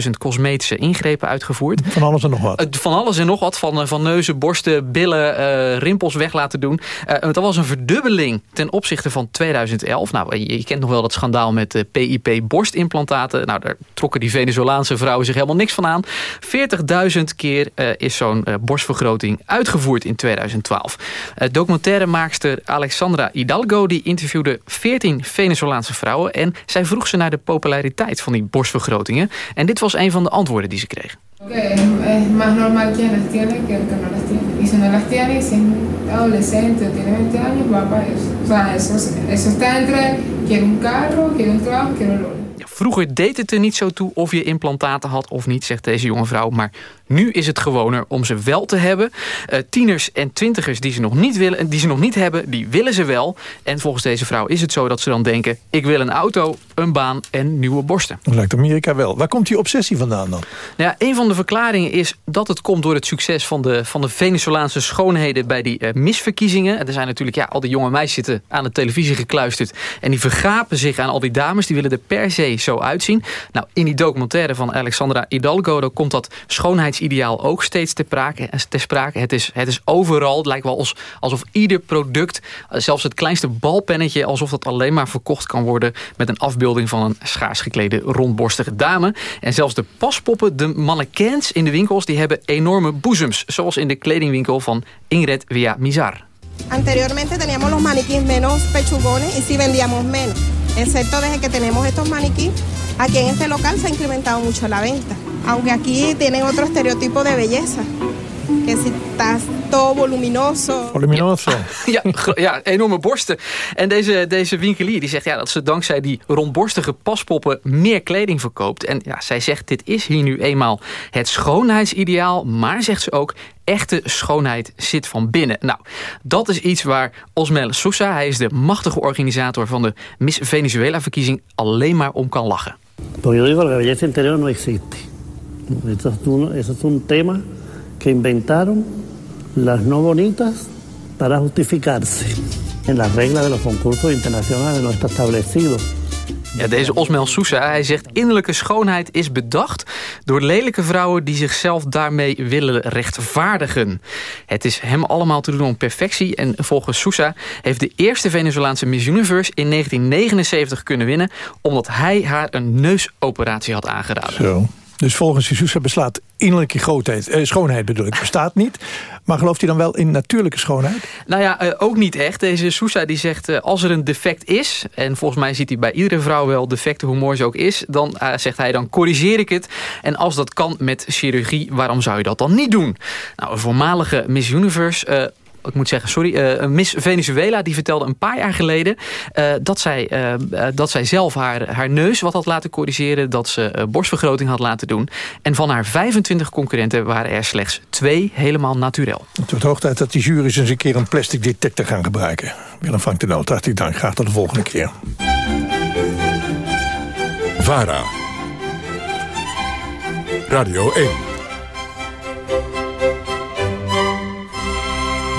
256.000 cosmetische ingrepen uitgevoerd. Van alles en nog wat. Uh, van alles en nog wat. Van, uh, van neuzen, borsten, billen, rimpels weg laten doen. dat was een verdubbeling ten opzichte van 2011. Nou, je, je kent nog wel dat schandaal met PIP borstimplantaten. Nou, daar trokken die Venezolaanse vrouwen zich helemaal niks van aan. 40.000 keer is zo'n borstvergroting uitgevoerd in 2012. Documentairemaakster Alexandra Hidalgo die interviewde 14 Venezolaanse vrouwen... en zij vroeg ze naar de populariteit van die borstvergrotingen. En dit was een van de antwoorden die ze kreeg. Es más normal quien las tiene que el que no las tiene. Y si no las tiene, y si es adolescente o tiene 20 años, va para eso. O sea, eso, eso está entre quiero un carro, quiero un trabajo, quiero Vroeger deed het er niet zo toe of je implantaten had of niet, zegt deze jonge vrouw. Maar nu is het gewoner om ze wel te hebben. Uh, tieners en twintigers die ze, nog niet willen, die ze nog niet hebben, die willen ze wel. En volgens deze vrouw is het zo dat ze dan denken... ik wil een auto, een baan en nieuwe borsten. Dat lijkt Amerika wel. Waar komt die obsessie vandaan dan? Nou ja, een van de verklaringen is dat het komt door het succes... van de, van de Venezolaanse schoonheden bij die uh, misverkiezingen. Er zijn natuurlijk ja, al die jonge meisjes zitten aan de televisie gekluisterd... en die vergapen zich aan al die dames. Die willen er per se zo uitzien. Nou, in die documentaire van Alexandra Hidalgo... komt dat schoonheidsideaal ook steeds te, sprake, te sprake. Het is, het is overal. Het lijkt wel als, alsof ieder product... zelfs het kleinste balpennetje... alsof dat alleen maar verkocht kan worden... met een afbeelding van een schaars geklede rondborstige dame. En zelfs de paspoppen, de mannequins in de winkels... die hebben enorme boezems. Zoals in de kledingwinkel van Ingrid Via Mizar. Anteriormente teníamos los maniquíes menos pechugones y sí vendíamos menos. Excepto desde que tenemos estos maniquíes, aquí en este local se ha incrementado mucho la venta. Aunque aquí tienen otro estereotipo de belleza. Que si estás todo voluminoso. Voluminoso. ja, ja, enorme borsten. En deze, deze winkelier die zegt ja, dat ze dankzij die rondborstige paspoppen meer kleding verkoopt. En ja, zij zegt dit is hier nu eenmaal het schoonheidsideaal. Maar zegt ze ook, echte schoonheid zit van binnen. Nou, dat is iets waar Osmel Sousa, hij is de machtige organisator van de Miss Venezuela verkiezing, alleen maar om kan lachen. Porque yo digo, la belleza interior no existe. Eso es un, eso es un tema que inventaron las no bonitas para justificarse. En las reglas de los concursos internacionales no está establecido. Ja, deze Osmel Sousa, hij zegt innerlijke schoonheid is bedacht door lelijke vrouwen die zichzelf daarmee willen rechtvaardigen. Het is hem allemaal te doen om perfectie en volgens Sousa heeft de eerste Venezolaanse Miss Universe in 1979 kunnen winnen omdat hij haar een neusoperatie had aangeraden. Zo. Dus volgens Sousa beslaat innerlijke grootheid, eh, schoonheid bedoel ik, bestaat niet. Maar gelooft hij dan wel in natuurlijke schoonheid? Nou ja, uh, ook niet echt. Deze Sousa die zegt, uh, als er een defect is... en volgens mij ziet hij bij iedere vrouw wel defecten, hoe mooi ze ook is... dan zegt hij, dan corrigeer ik het. En als dat kan met chirurgie, waarom zou je dat dan niet doen? Nou, een voormalige Miss Universe ik moet zeggen, sorry, uh, Miss Venezuela... die vertelde een paar jaar geleden uh, dat, zij, uh, dat zij zelf haar, haar neus wat had laten corrigeren... dat ze borstvergroting had laten doen. En van haar 25 concurrenten waren er slechts twee helemaal naturel. Het wordt hoog tijd dat die jury's eens een keer een plastic detector gaan gebruiken. Willem Frank de Noot, hartelijk dank. Graag tot de volgende keer. VARA Radio 1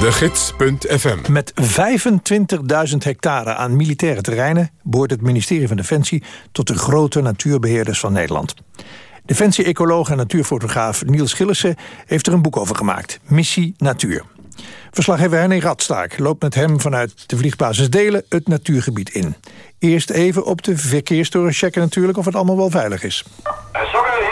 De Gids.fm. Met 25.000 hectare aan militaire terreinen... behoort het ministerie van Defensie... tot de grote natuurbeheerders van Nederland. Defensie-ecoloog en natuurfotograaf Niels Gillissen... heeft er een boek over gemaakt, Missie Natuur. Verslaggever Henny Radstaak loopt met hem vanuit de vliegbasis Delen... het natuurgebied in. Eerst even op de verkeerstoren checken natuurlijk... of het allemaal wel veilig is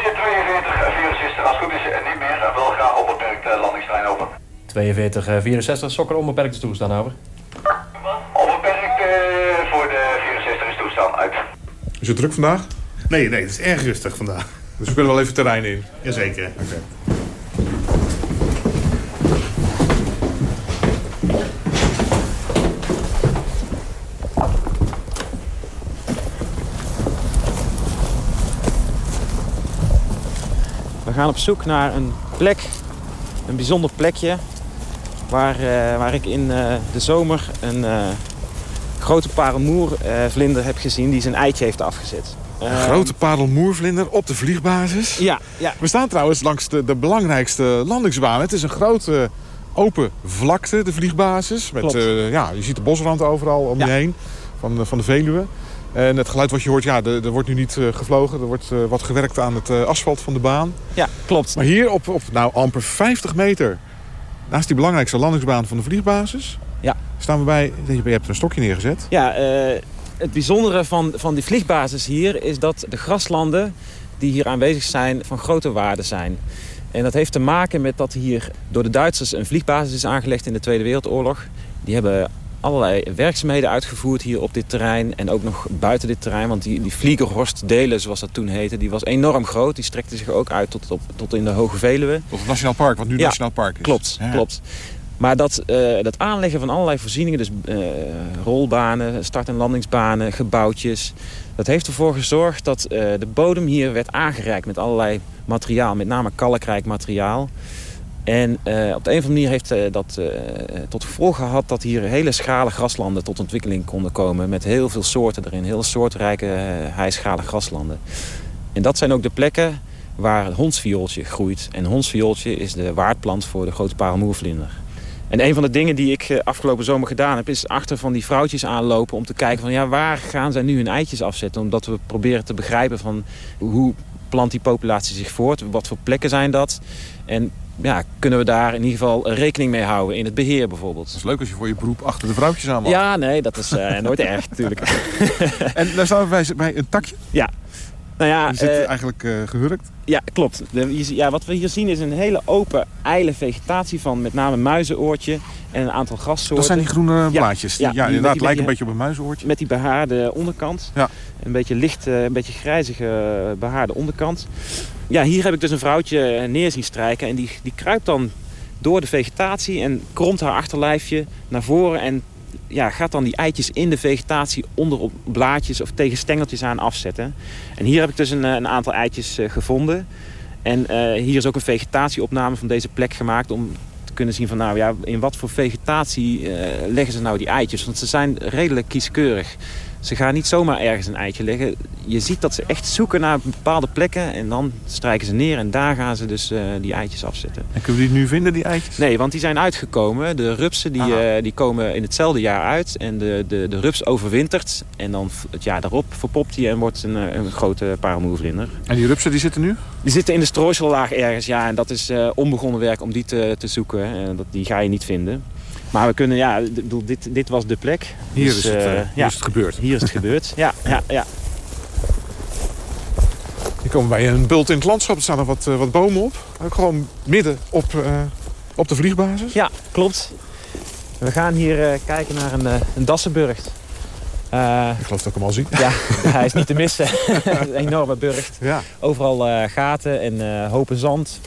hier 42, 64, als het goed is en niet meer... en wel graag op het landingsterrein over. 42, 64, sokker onbeperkte toestaan, over. Onbeperkt uh, voor de 64 is toestaan uit. Is het druk vandaag? Nee, nee, het is erg rustig vandaag. Dus we kunnen wel even terrein in? Jazeker. Oké. We gaan op zoek naar een plek, een bijzonder plekje... waar, eh, waar ik in eh, de zomer een eh, grote parelmoervlinder heb gezien... die zijn eitje heeft afgezet. Een Eh, grote parelmoervlinder op de vliegbasis. Ja, ja. We staan trouwens langs de, de belangrijkste landingsbaan. Het is een grote open vlakte, de vliegbasis. Met, ja, je ziet de bosrand overal om je heen van, de- van de Veluwe. En het geluid wat je hoort, ja, er, er wordt nu niet gevlogen. Er wordt wat gewerkt aan het asfalt van de baan. Ja, klopt. Maar hier op, op nou, amper 50 meter naast die belangrijkste landingsbaan van de vliegbasis... Ja. staan we bij... Je hebt een stokje neergezet. Ja, eh, het bijzondere van, van die vliegbasis hier is dat de graslanden die hier aanwezig zijn van grote waarde zijn. En dat heeft te maken met dat hier door de Duitsers een vliegbasis is aangelegd in de Tweede Wereldoorlog. Die hebben allerlei werkzaamheden uitgevoerd hier op dit terrein en ook nog buiten dit terrein. Want die, die Vliegerhorst-delen, zoals dat toen heette, die was enorm groot. Die strekte zich ook uit tot, op, tot in de Hoge Veluwe. Tot het Nationaal Park, wat nu Ja, Nationaal Park is. Klopt, Ja. klopt. Maar dat, eh, dat aanleggen van allerlei voorzieningen, dus eh, rolbanen, start- en landingsbanen, gebouwtjes... dat heeft ervoor gezorgd dat eh, de bodem hier werd aangereikt met allerlei materiaal. Met name kalkrijk materiaal. En eh, op de een of andere manier heeft eh, dat eh, tot gevolg gehad dat hier hele schrale graslanden tot ontwikkeling konden komen. Met heel veel soorten erin, heel soortrijke hijschale graslanden. En dat zijn ook de plekken waar het hondsviooltje groeit. En hondsviooltje is de waardplant voor de grote parelmoervlinder. En een van de dingen die ik afgelopen zomer gedaan heb... is achter van die vrouwtjes aanlopen om te kijken van... ja, waar gaan zij nu hun eitjes afzetten? Omdat we proberen te begrijpen van hoe plant die populatie zich voort? Wat voor plekken zijn dat? En ja, kunnen we daar in ieder geval rekening mee houden in het beheer bijvoorbeeld. Het is leuk als je voor je beroep achter de vrouwtjes aan mag. Ja, nee, dat is uh, nooit erg natuurlijk. en daar staan we bij, bij een takje? Ja. Nou ja, die zit uh, eigenlijk uh, gehurkt? Ja, klopt. De, ja, wat we hier zien is een hele open, ijle vegetatie van met name muizenoortje en een aantal grassoorten. Dat zijn die groene blaadjes. Ja, die, ja, die, inderdaad die, lijken een beetje op een muizenoortje. Met die behaarde onderkant. Ja. Een beetje licht, een beetje grijzige behaarde onderkant. Ja, hier heb ik dus een vrouwtje neer zien strijken en die, die kruipt dan door de vegetatie en kromt haar achterlijfje naar voren en ja, gaat dan die eitjes in de vegetatie onder op blaadjes of tegen stengeltjes aan afzetten. En hier heb ik dus een, een aantal eitjes uh, gevonden. En hier is ook een vegetatieopname van deze plek gemaakt om te kunnen zien van nou ja, in wat voor vegetatie leggen ze nou die eitjes. Want ze zijn redelijk kieskeurig. Ze gaan niet zomaar ergens een eitje leggen. Je ziet dat ze echt zoeken naar bepaalde plekken en dan strijken ze neer en daar gaan ze dus uh, die eitjes afzetten. En kunnen we die nu vinden, die eitjes? Nee, want die zijn uitgekomen. De rupsen die, uh, die komen in hetzelfde jaar uit en de, de, de rups overwintert. En dan het jaar daarop verpopt hij en wordt een, eh, een grote parelmoervlinder. En die rupsen die zitten nu? Die zitten in de strooisellaag ergens, ja. En dat is uh, onbegonnen werk om die te, te zoeken. En dat, die ga je niet vinden. Maar we kunnen, ja, dit, dit was de plek. Hier, dus, is, het, uh, hier is het gebeurd. Hier is het gebeurd, ja, ja, ja. Hier komen wij een bult in het landschap. Er staan nog wat, uh, wat bomen op. Ook gewoon midden op, uh, op de vliegbasis. Ja, klopt. We gaan hier kijken naar een, een Dassenburgt. ik geloof dat ik hem al zie. Ja, hij is niet te missen. een enorme burcht. Ja. Overal gaten en hopen zand.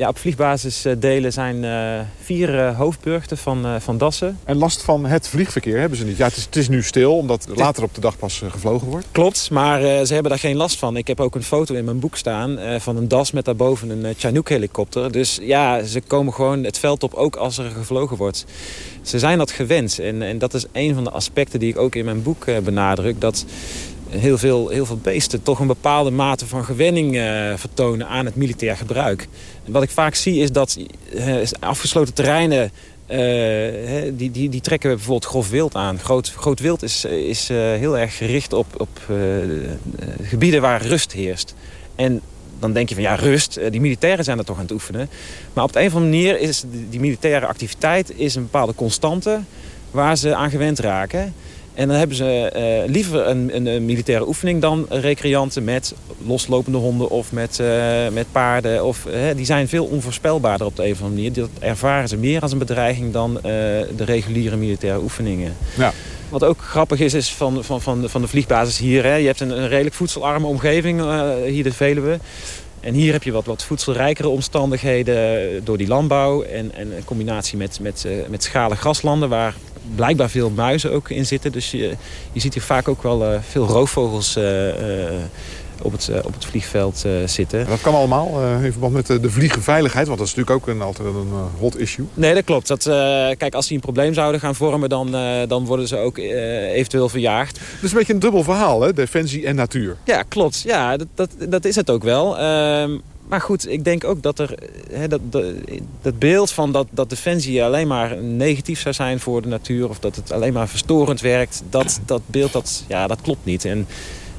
Ja, op vliegbasisdelen zijn uh, vier uh, hoofdburchten van, van Dassen. En last van het vliegverkeer hebben ze niet? Ja, het is, het is nu stil, omdat later op de dag pas gevlogen wordt. Klopt, maar ze hebben daar geen last van. Ik heb ook een foto in mijn boek staan van een das met daarboven een Chinook-helikopter. Dus ja, ze komen gewoon het veld op, ook als er gevlogen wordt. Ze zijn dat gewend. En, en dat is een van de aspecten die ik ook in mijn boek benadruk. Dat heel veel, heel veel beesten toch een bepaalde mate van gewenning uh, vertonen aan het militair gebruik. Wat ik vaak zie is dat uh, afgesloten terreinen, uh, die, die, die trekken bijvoorbeeld grof wild aan. Groot, groot wild is, is heel erg gericht op, op gebieden waar rust heerst. En dan denk je van ja, rust, die militairen zijn er toch aan het oefenen. Maar op de een of andere manier is die militaire activiteit is een bepaalde constante waar ze aan gewend raken. En dan hebben ze uh, liever een, een, een, militaire oefening dan recreanten met loslopende honden of met, uh, met paarden. Of, uh, die zijn veel onvoorspelbaarder op de een of andere manier. Dat ervaren ze meer als een bedreiging dan de reguliere militaire oefeningen. Ja. Wat ook grappig is, is van, van, van, de, van de vliegbasis hier. Hè. Je hebt een, een redelijk voedselarme omgeving, hier de Veluwe. En hier heb je wat, wat voedselrijkere omstandigheden door die landbouw. En, en een combinatie met, met, met schale graslanden waar blijkbaar veel muizen ook in zitten. Dus je, je ziet hier vaak ook wel uh, veel roofvogels op het, op het vliegveld zitten. Dat kan allemaal in verband met de, vliegenveiligheid, want dat is natuurlijk ook een, altijd een hot issue. Nee, dat klopt. Dat, kijk, als die een probleem zouden gaan vormen, dan, dan worden ze ook eventueel verjaagd. Het is een beetje een dubbel verhaal, hè? defensie en natuur. Ja, klopt. Ja, dat, dat, dat is het ook wel. Maar goed, ik denk ook dat er hè, dat, dat, beeld van dat, dat defensie alleen maar negatief zou zijn voor de natuur... of dat het alleen maar verstorend werkt, dat, dat beeld dat, ja, dat klopt niet. En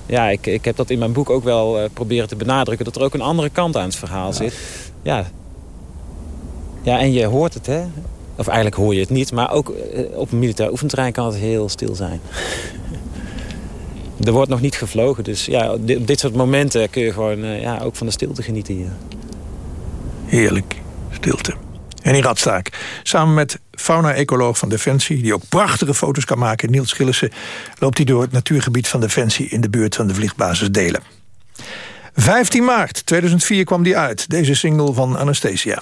ja, ik, ik heb dat in mijn boek ook wel uh, proberen te benadrukken... dat er ook een andere kant aan het verhaal zit. Ja. ja, en je hoort het, hè. Of eigenlijk hoor je het niet, maar ook uh, op een militair oefenterrein kan het heel stil zijn. Er wordt nog niet gevlogen, dus ja, op dit soort momenten kun je gewoon uh, ja, ook van de stilte genieten hier. Heerlijk, stilte. En in Radstaak, samen met fauna-ecoloog van Defensie... die ook prachtige foto's kan maken, Niels Gillissen... loopt hij door het natuurgebied van Defensie... in de buurt van de vliegbasis Delen. 15 maart 2004 kwam die uit, deze single van Anastasia.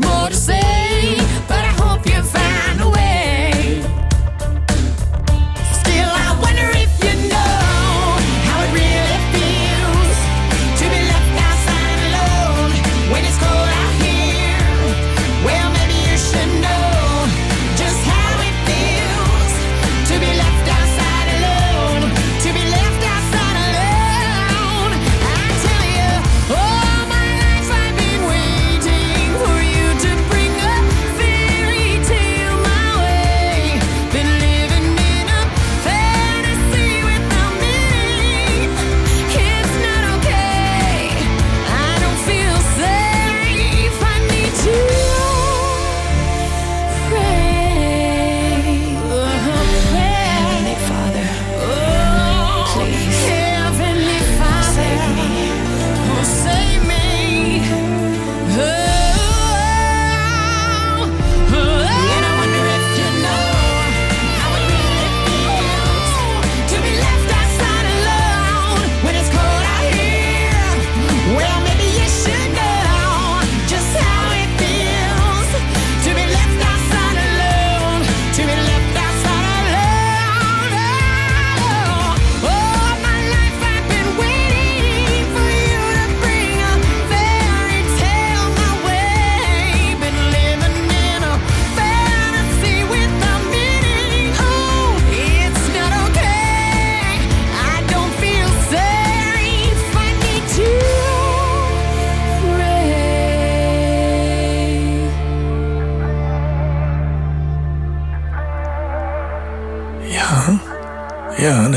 much more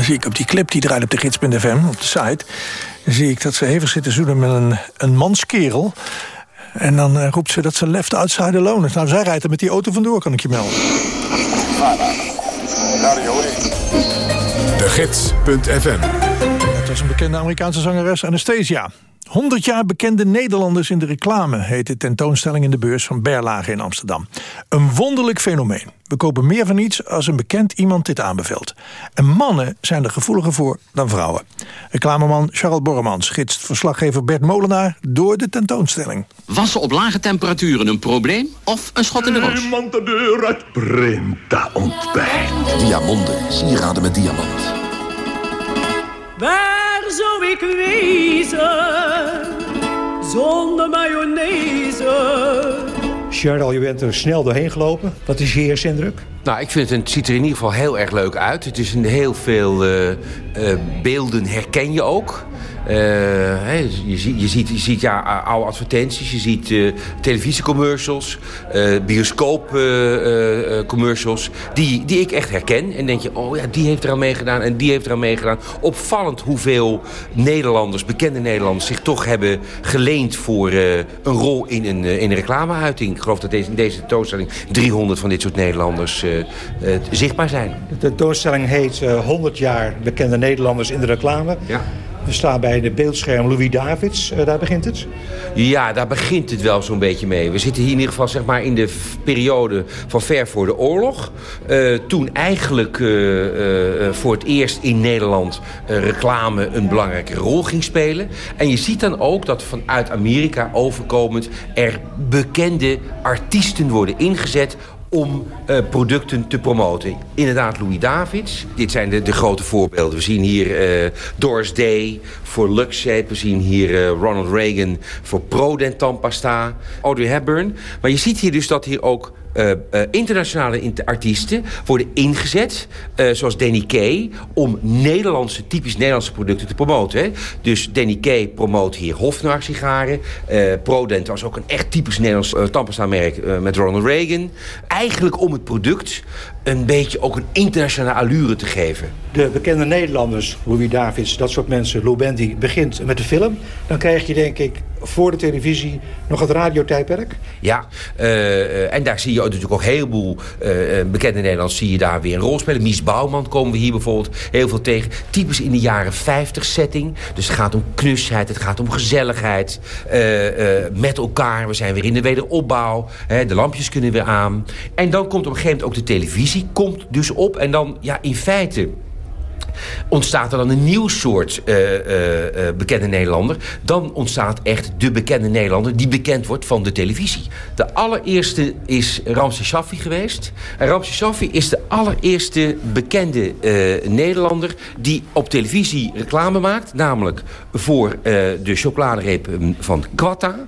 dan zie ik op die clip die draait op de gids.fm, op de site... dan zie ik dat ze hevig zitten zoenen met een, een manskerel... En dan eh, roept ze dat ze left outside alone is. Nou, zij rijdt er met die auto vandoor, kan ik je melden. De Gids.fm Het was een bekende Amerikaanse zangeres Anastasia. 100 jaar bekende Nederlanders in de reclame heet de tentoonstelling in de beurs van Berlage in Amsterdam. Een wonderlijk fenomeen. We kopen meer van iets als een bekend iemand dit aanbeveelt. En mannen zijn er gevoeliger voor dan vrouwen. Reclameman Charles Borremans gidst verslaggever Bert Molenaar door de tentoonstelling. Was op lage temperaturen een probleem of een schot in de roos? Iemand de deur uit Printa ontbijt. Diamonden, sieraden met diamant. Waar zou ik wezen zonder mayonaise? Cheryl, je bent er snel doorheen gelopen. Wat is je eerste indruk? Nou, ik vind het, het ziet er in ieder geval heel erg leuk uit. Het is in heel veel eh, eh, beelden herken je ook. Eh, je, ziet, je, ziet, je ziet ja, oude advertenties, je ziet uh, televisiecommercials, uh, bioscoopcommercials, die, die ik echt herken. En denk je, oh ja, die heeft eraan meegedaan en die heeft eraan meegedaan. Opvallend hoeveel Nederlanders, bekende Nederlanders, zich toch hebben geleend voor een rol in een, in een reclameuiting. Ik geloof dat deze, in deze tentoonstelling 300 van dit soort Nederlanders zichtbaar zijn. De tentoonstelling heet 100 jaar bekende Nederlanders in de reclame. Ja. We staan bij de beeldscherm Louis Davids. Uh, daar begint het? Ja, daar begint het wel zo'n beetje mee. We zitten hier in ieder geval zeg maar, in de periode van ver voor de oorlog. Uh, toen eigenlijk uh, voor het eerst in Nederland reclame een belangrijke rol ging spelen. En je ziet dan ook dat vanuit Amerika overkomend er bekende artiesten worden ingezet om uh, producten te promoten. Inderdaad, Louis Davids. Dit zijn de, de grote voorbeelden. We zien hier uh, Doris Day voor Luxape. We zien hier uh, Ronald Reagan voor Prodent tandpasta. Audrey Hepburn. Maar je ziet hier dus dat hier ook uh, uh, internationale artiesten worden ingezet, uh, zoals Danny Kay, om Nederlandse, typisch Nederlandse producten te promoten. Dus Danny Kay promoot hier Hofnar sigaren. Prodent was ook een echt typisch Nederlands tandpasta-merk met Ronald Reagan. Eigenlijk om het product een beetje ook een internationale allure te geven. De bekende Nederlanders, Louis Davids, dat soort mensen, Lou Bendy, begint met de film. Dan krijg je denk ik voor de televisie nog het radiotijdperk. Ja, uh, en daar zie je natuurlijk ook een heleboel uh, bekende Nederlanders zie je daar weer een rol spelen. Mies Bouwman komen we hier bijvoorbeeld heel veel tegen. Typisch in de jaren 50 setting. Dus het gaat om knusheid, het gaat om gezelligheid. met elkaar, we zijn weer in de wederopbouw. Hè, de lampjes kunnen weer aan. En dan komt op een gegeven moment ook de televisie komt dus op. En dan, ja, in feite ontstaat er dan een nieuw soort uh, uh, uh, bekende Nederlander. Dan ontstaat echt de bekende Nederlander die bekend wordt van de televisie. De allereerste is Ramses Shaffi geweest. En Ramses Shaffi is de allereerste bekende Nederlander die op televisie reclame maakt. Namelijk voor de chocoladereep van Quatta.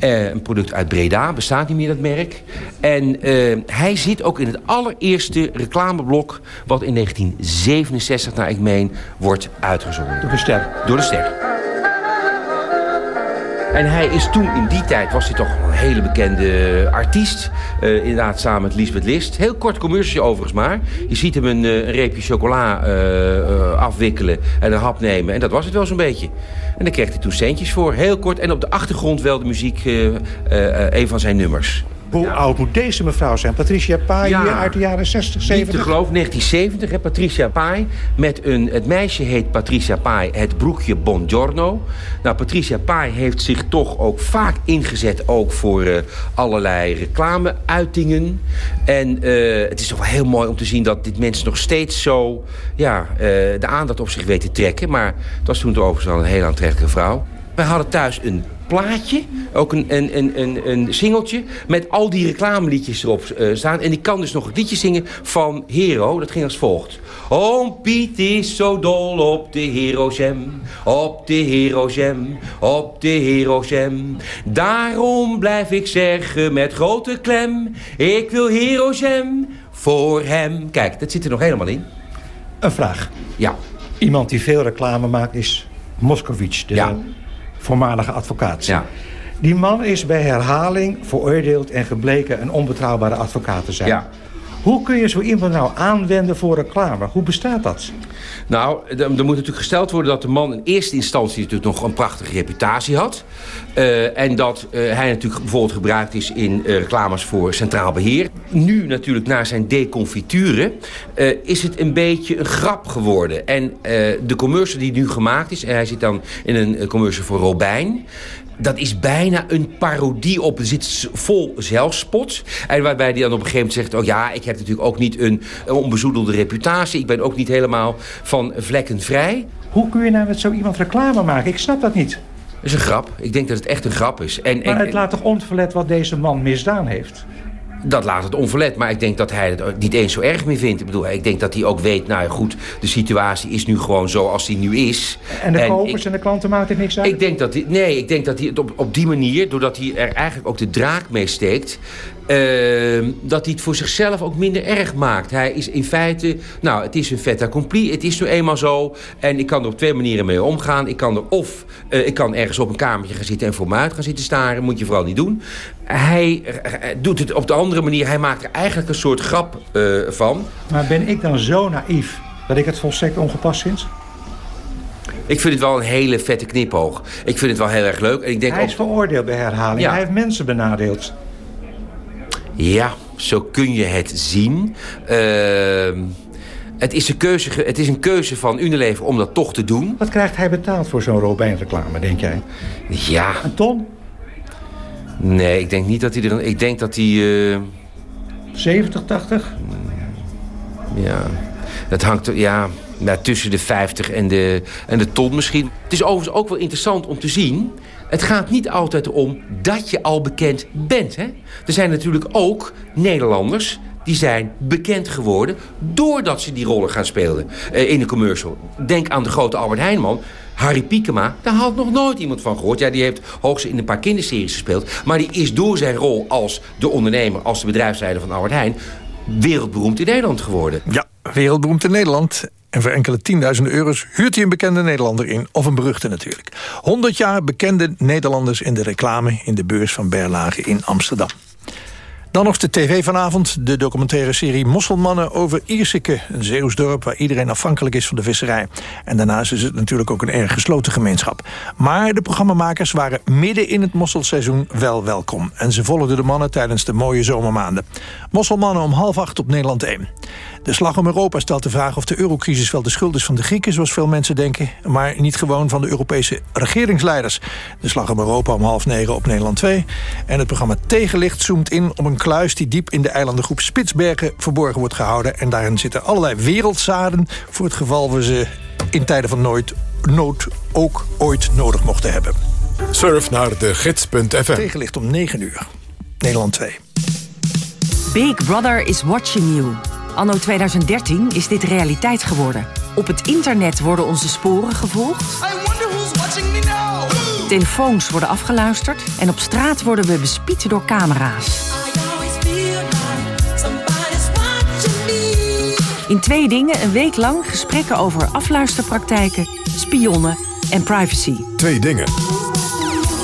Uh, een product uit Breda, bestaat niet meer dat merk. En uh, hij zit ook in het allereerste reclameblok... wat in 1967, naar ik meen, wordt uitgezonden. Door de ster? Door de ster. En hij is toen, in die tijd, was hij toch een hele bekende artiest. Uh, inderdaad, samen met Lisbeth List. Heel kort commercial overigens maar. Je ziet hem een, een reepje chocola uh, uh, afwikkelen en een hap nemen. En dat was het wel zo'n beetje. En daar kreeg hij toen centjes voor. Heel kort. En op de achtergrond wel de muziek, een van zijn nummers. Hoe ja. oud moet deze mevrouw zijn? Patricia Pai ja. uit de jaren 60, 70? Niet te geloven, 1970, hè, Patricia Pai. Met een, het meisje heet Patricia Pai, het broekje Buongiorno. Nou, Patricia Pai heeft zich toch ook vaak ingezet... ook voor uh, allerlei reclameuitingen. En uh, het is toch wel heel mooi om te zien dat dit mensen nog steeds zo... Ja, uh, de aandacht op zich weten te trekken. Maar het was toen overigens al een heel aantrekkelijke vrouw. Wij hadden thuis een plaatje, ook een, een, een, een, een singeltje... met al die reclameliedjes erop uh, staan. En ik kan dus nog het liedje zingen van Hero. Dat ging als volgt. Oom Piet is zo dol op de Hero Jam. Op de Hero Jam. Op de Hero Jam. Daarom blijf ik zeggen met grote klem... ik wil Hero Jam voor hem. Kijk, dat zit er nog helemaal in. Een vraag. Ja. Iemand die veel reclame maakt is Moscovic. De ja voormalige advocaat. Ja. Die man is bij herhaling veroordeeld en gebleken een onbetrouwbare advocaat te zijn. Ja. Hoe kun je zo iemand nou aanwenden voor reclame? Hoe bestaat dat? Nou, er, moet natuurlijk gesteld worden dat de man in eerste instantie natuurlijk nog een prachtige reputatie had. Uh, en dat uh, hij natuurlijk bijvoorbeeld gebruikt is in uh, reclames voor Centraal Beheer. Nu natuurlijk na zijn deconfiture is het een beetje een grap geworden. En de commercial die nu gemaakt is, en hij zit dan in een commercial voor Robijn dat is bijna een parodie op. Er zit vol zelfspot. En waarbij hij dan op een gegeven moment zegt... oh ja, ik heb natuurlijk ook niet een, onbezoedelde reputatie. Ik ben ook niet helemaal van vlekkenvrij. Hoe kun je nou met zo iemand reclame maken? Ik snap dat niet. Dat is een grap. Ik denk dat het echt een grap is. En, maar het laat toch onverlet wat deze man misdaan heeft? Dat laat het onverlet. Maar ik denk dat hij het niet eens zo erg meer vindt. Ik bedoel, ik denk dat hij ook weet, nou goed, de situatie is nu gewoon zoals die nu is. En de kopers en de klanten maakt het niks uit? Ik denk dat hij, nee, ik denk dat hij het op, op die manier, doordat hij er eigenlijk ook de draak mee steekt... Uh, dat hij het voor zichzelf ook minder erg maakt. Hij is in feite, nou, het is een fait accompli. Het is nu eenmaal zo. En ik kan er op twee manieren mee omgaan. Ik kan er of, uh, ik kan ergens op een kamertje gaan zitten en voor me uit gaan zitten staren. Moet je vooral niet doen. Hij doet het op de andere manier. Hij maakt er eigenlijk een soort grap van. Maar ben ik dan zo naïef dat ik het volstrekt ongepast vind? Ik vind het wel een hele vette knipoog. Ik vind het wel heel erg leuk. En ik denk hij is ook... veroordeeld bij herhaling. Ja. Hij heeft mensen benadeeld. Ja, zo kun je het zien. Uh, het, is een keuze, het is een keuze van Unilever om dat toch te doen. Wat krijgt hij betaald voor zo'n Robijn-reclame, denk jij? Ja. Een ton? Nee, ik denk niet dat hij er... Ik denk dat hij... Uh... 70, 80? Ja, dat hangt... Ja, nou, tussen de 50 en de, en de ton misschien. Het is overigens ook wel interessant om te zien... Het gaat niet altijd om dat je al bekend bent. Hè? Er zijn natuurlijk ook Nederlanders die zijn bekend geworden... doordat ze die rollen gaan spelen uh, in een commercial. Denk aan de grote Albert Heijnman. Harry Piekema, daar had nog nooit iemand van gehoord. Ja, die heeft hoogstens in een paar kinderseries gespeeld. Maar die is door zijn rol als de ondernemer, als de bedrijfsleider van Albert Heijn... wereldberoemd in Nederland geworden. Ja, wereldberoemd in Nederland. En voor enkele tienduizenden euro's huurt hij een bekende Nederlander in. Of een beruchte natuurlijk. 100 jaar bekende Nederlanders in de reclame... in de beurs van Berlage in Amsterdam. Dan nog de tv vanavond, de documentaire serie Mosselmannen over Ierseke. Een Zeeuws dorp waar iedereen afhankelijk is van de visserij. En daarnaast is het natuurlijk ook een erg gesloten gemeenschap. Maar de programmamakers waren midden in het mosselseizoen wel welkom. En ze volgden de mannen tijdens de mooie zomermaanden. Mosselmannen om half acht op Nederland 1. De slag om Europa stelt de vraag of de eurocrisis wel de schuld is van de Grieken... zoals veel mensen denken, maar niet gewoon van de Europese regeringsleiders. De slag om Europa om half negen op Nederland 2. En het programma Tegenlicht zoomt in op een kluis... die diep in de eilandengroep Spitsbergen verborgen wordt gehouden. En daarin zitten allerlei wereldzaden... voor het geval we ze in tijden van nooit, nood ook ooit nodig mochten hebben. Surf naar de gids.fm. Tegenlicht om 9 uur. Nederland 2. Big Brother is watching you. Anno 2013 is dit realiteit geworden. Op het internet worden onze sporen gevolgd. Telefoons worden afgeluisterd. En op straat worden we bespied door camera's. In twee dingen een week lang gesprekken over afluisterpraktijken, spionnen en privacy. Twee dingen.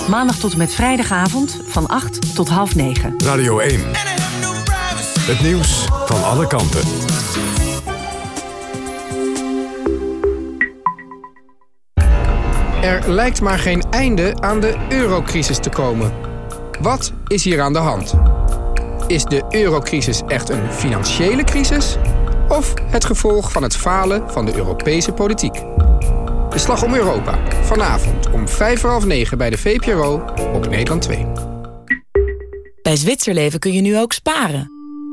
Maandag tot en met vrijdagavond van 8 tot half 9. Radio 1. Het nieuws van alle kanten. Er lijkt maar geen einde aan de eurocrisis te komen. Wat is hier aan de hand? Is de eurocrisis echt een financiële crisis? Of het gevolg van het falen van de Europese politiek? De Slag om Europa. Vanavond om vijf voor half negen bij de VPRO op Nederland 2. Bij Zwitserleven kun je nu ook sparen.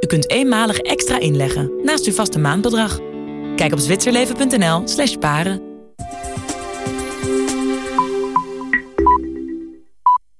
U kunt eenmalig extra inleggen naast uw vaste maandbedrag. Kijk op zwitserleven.nl slash paren.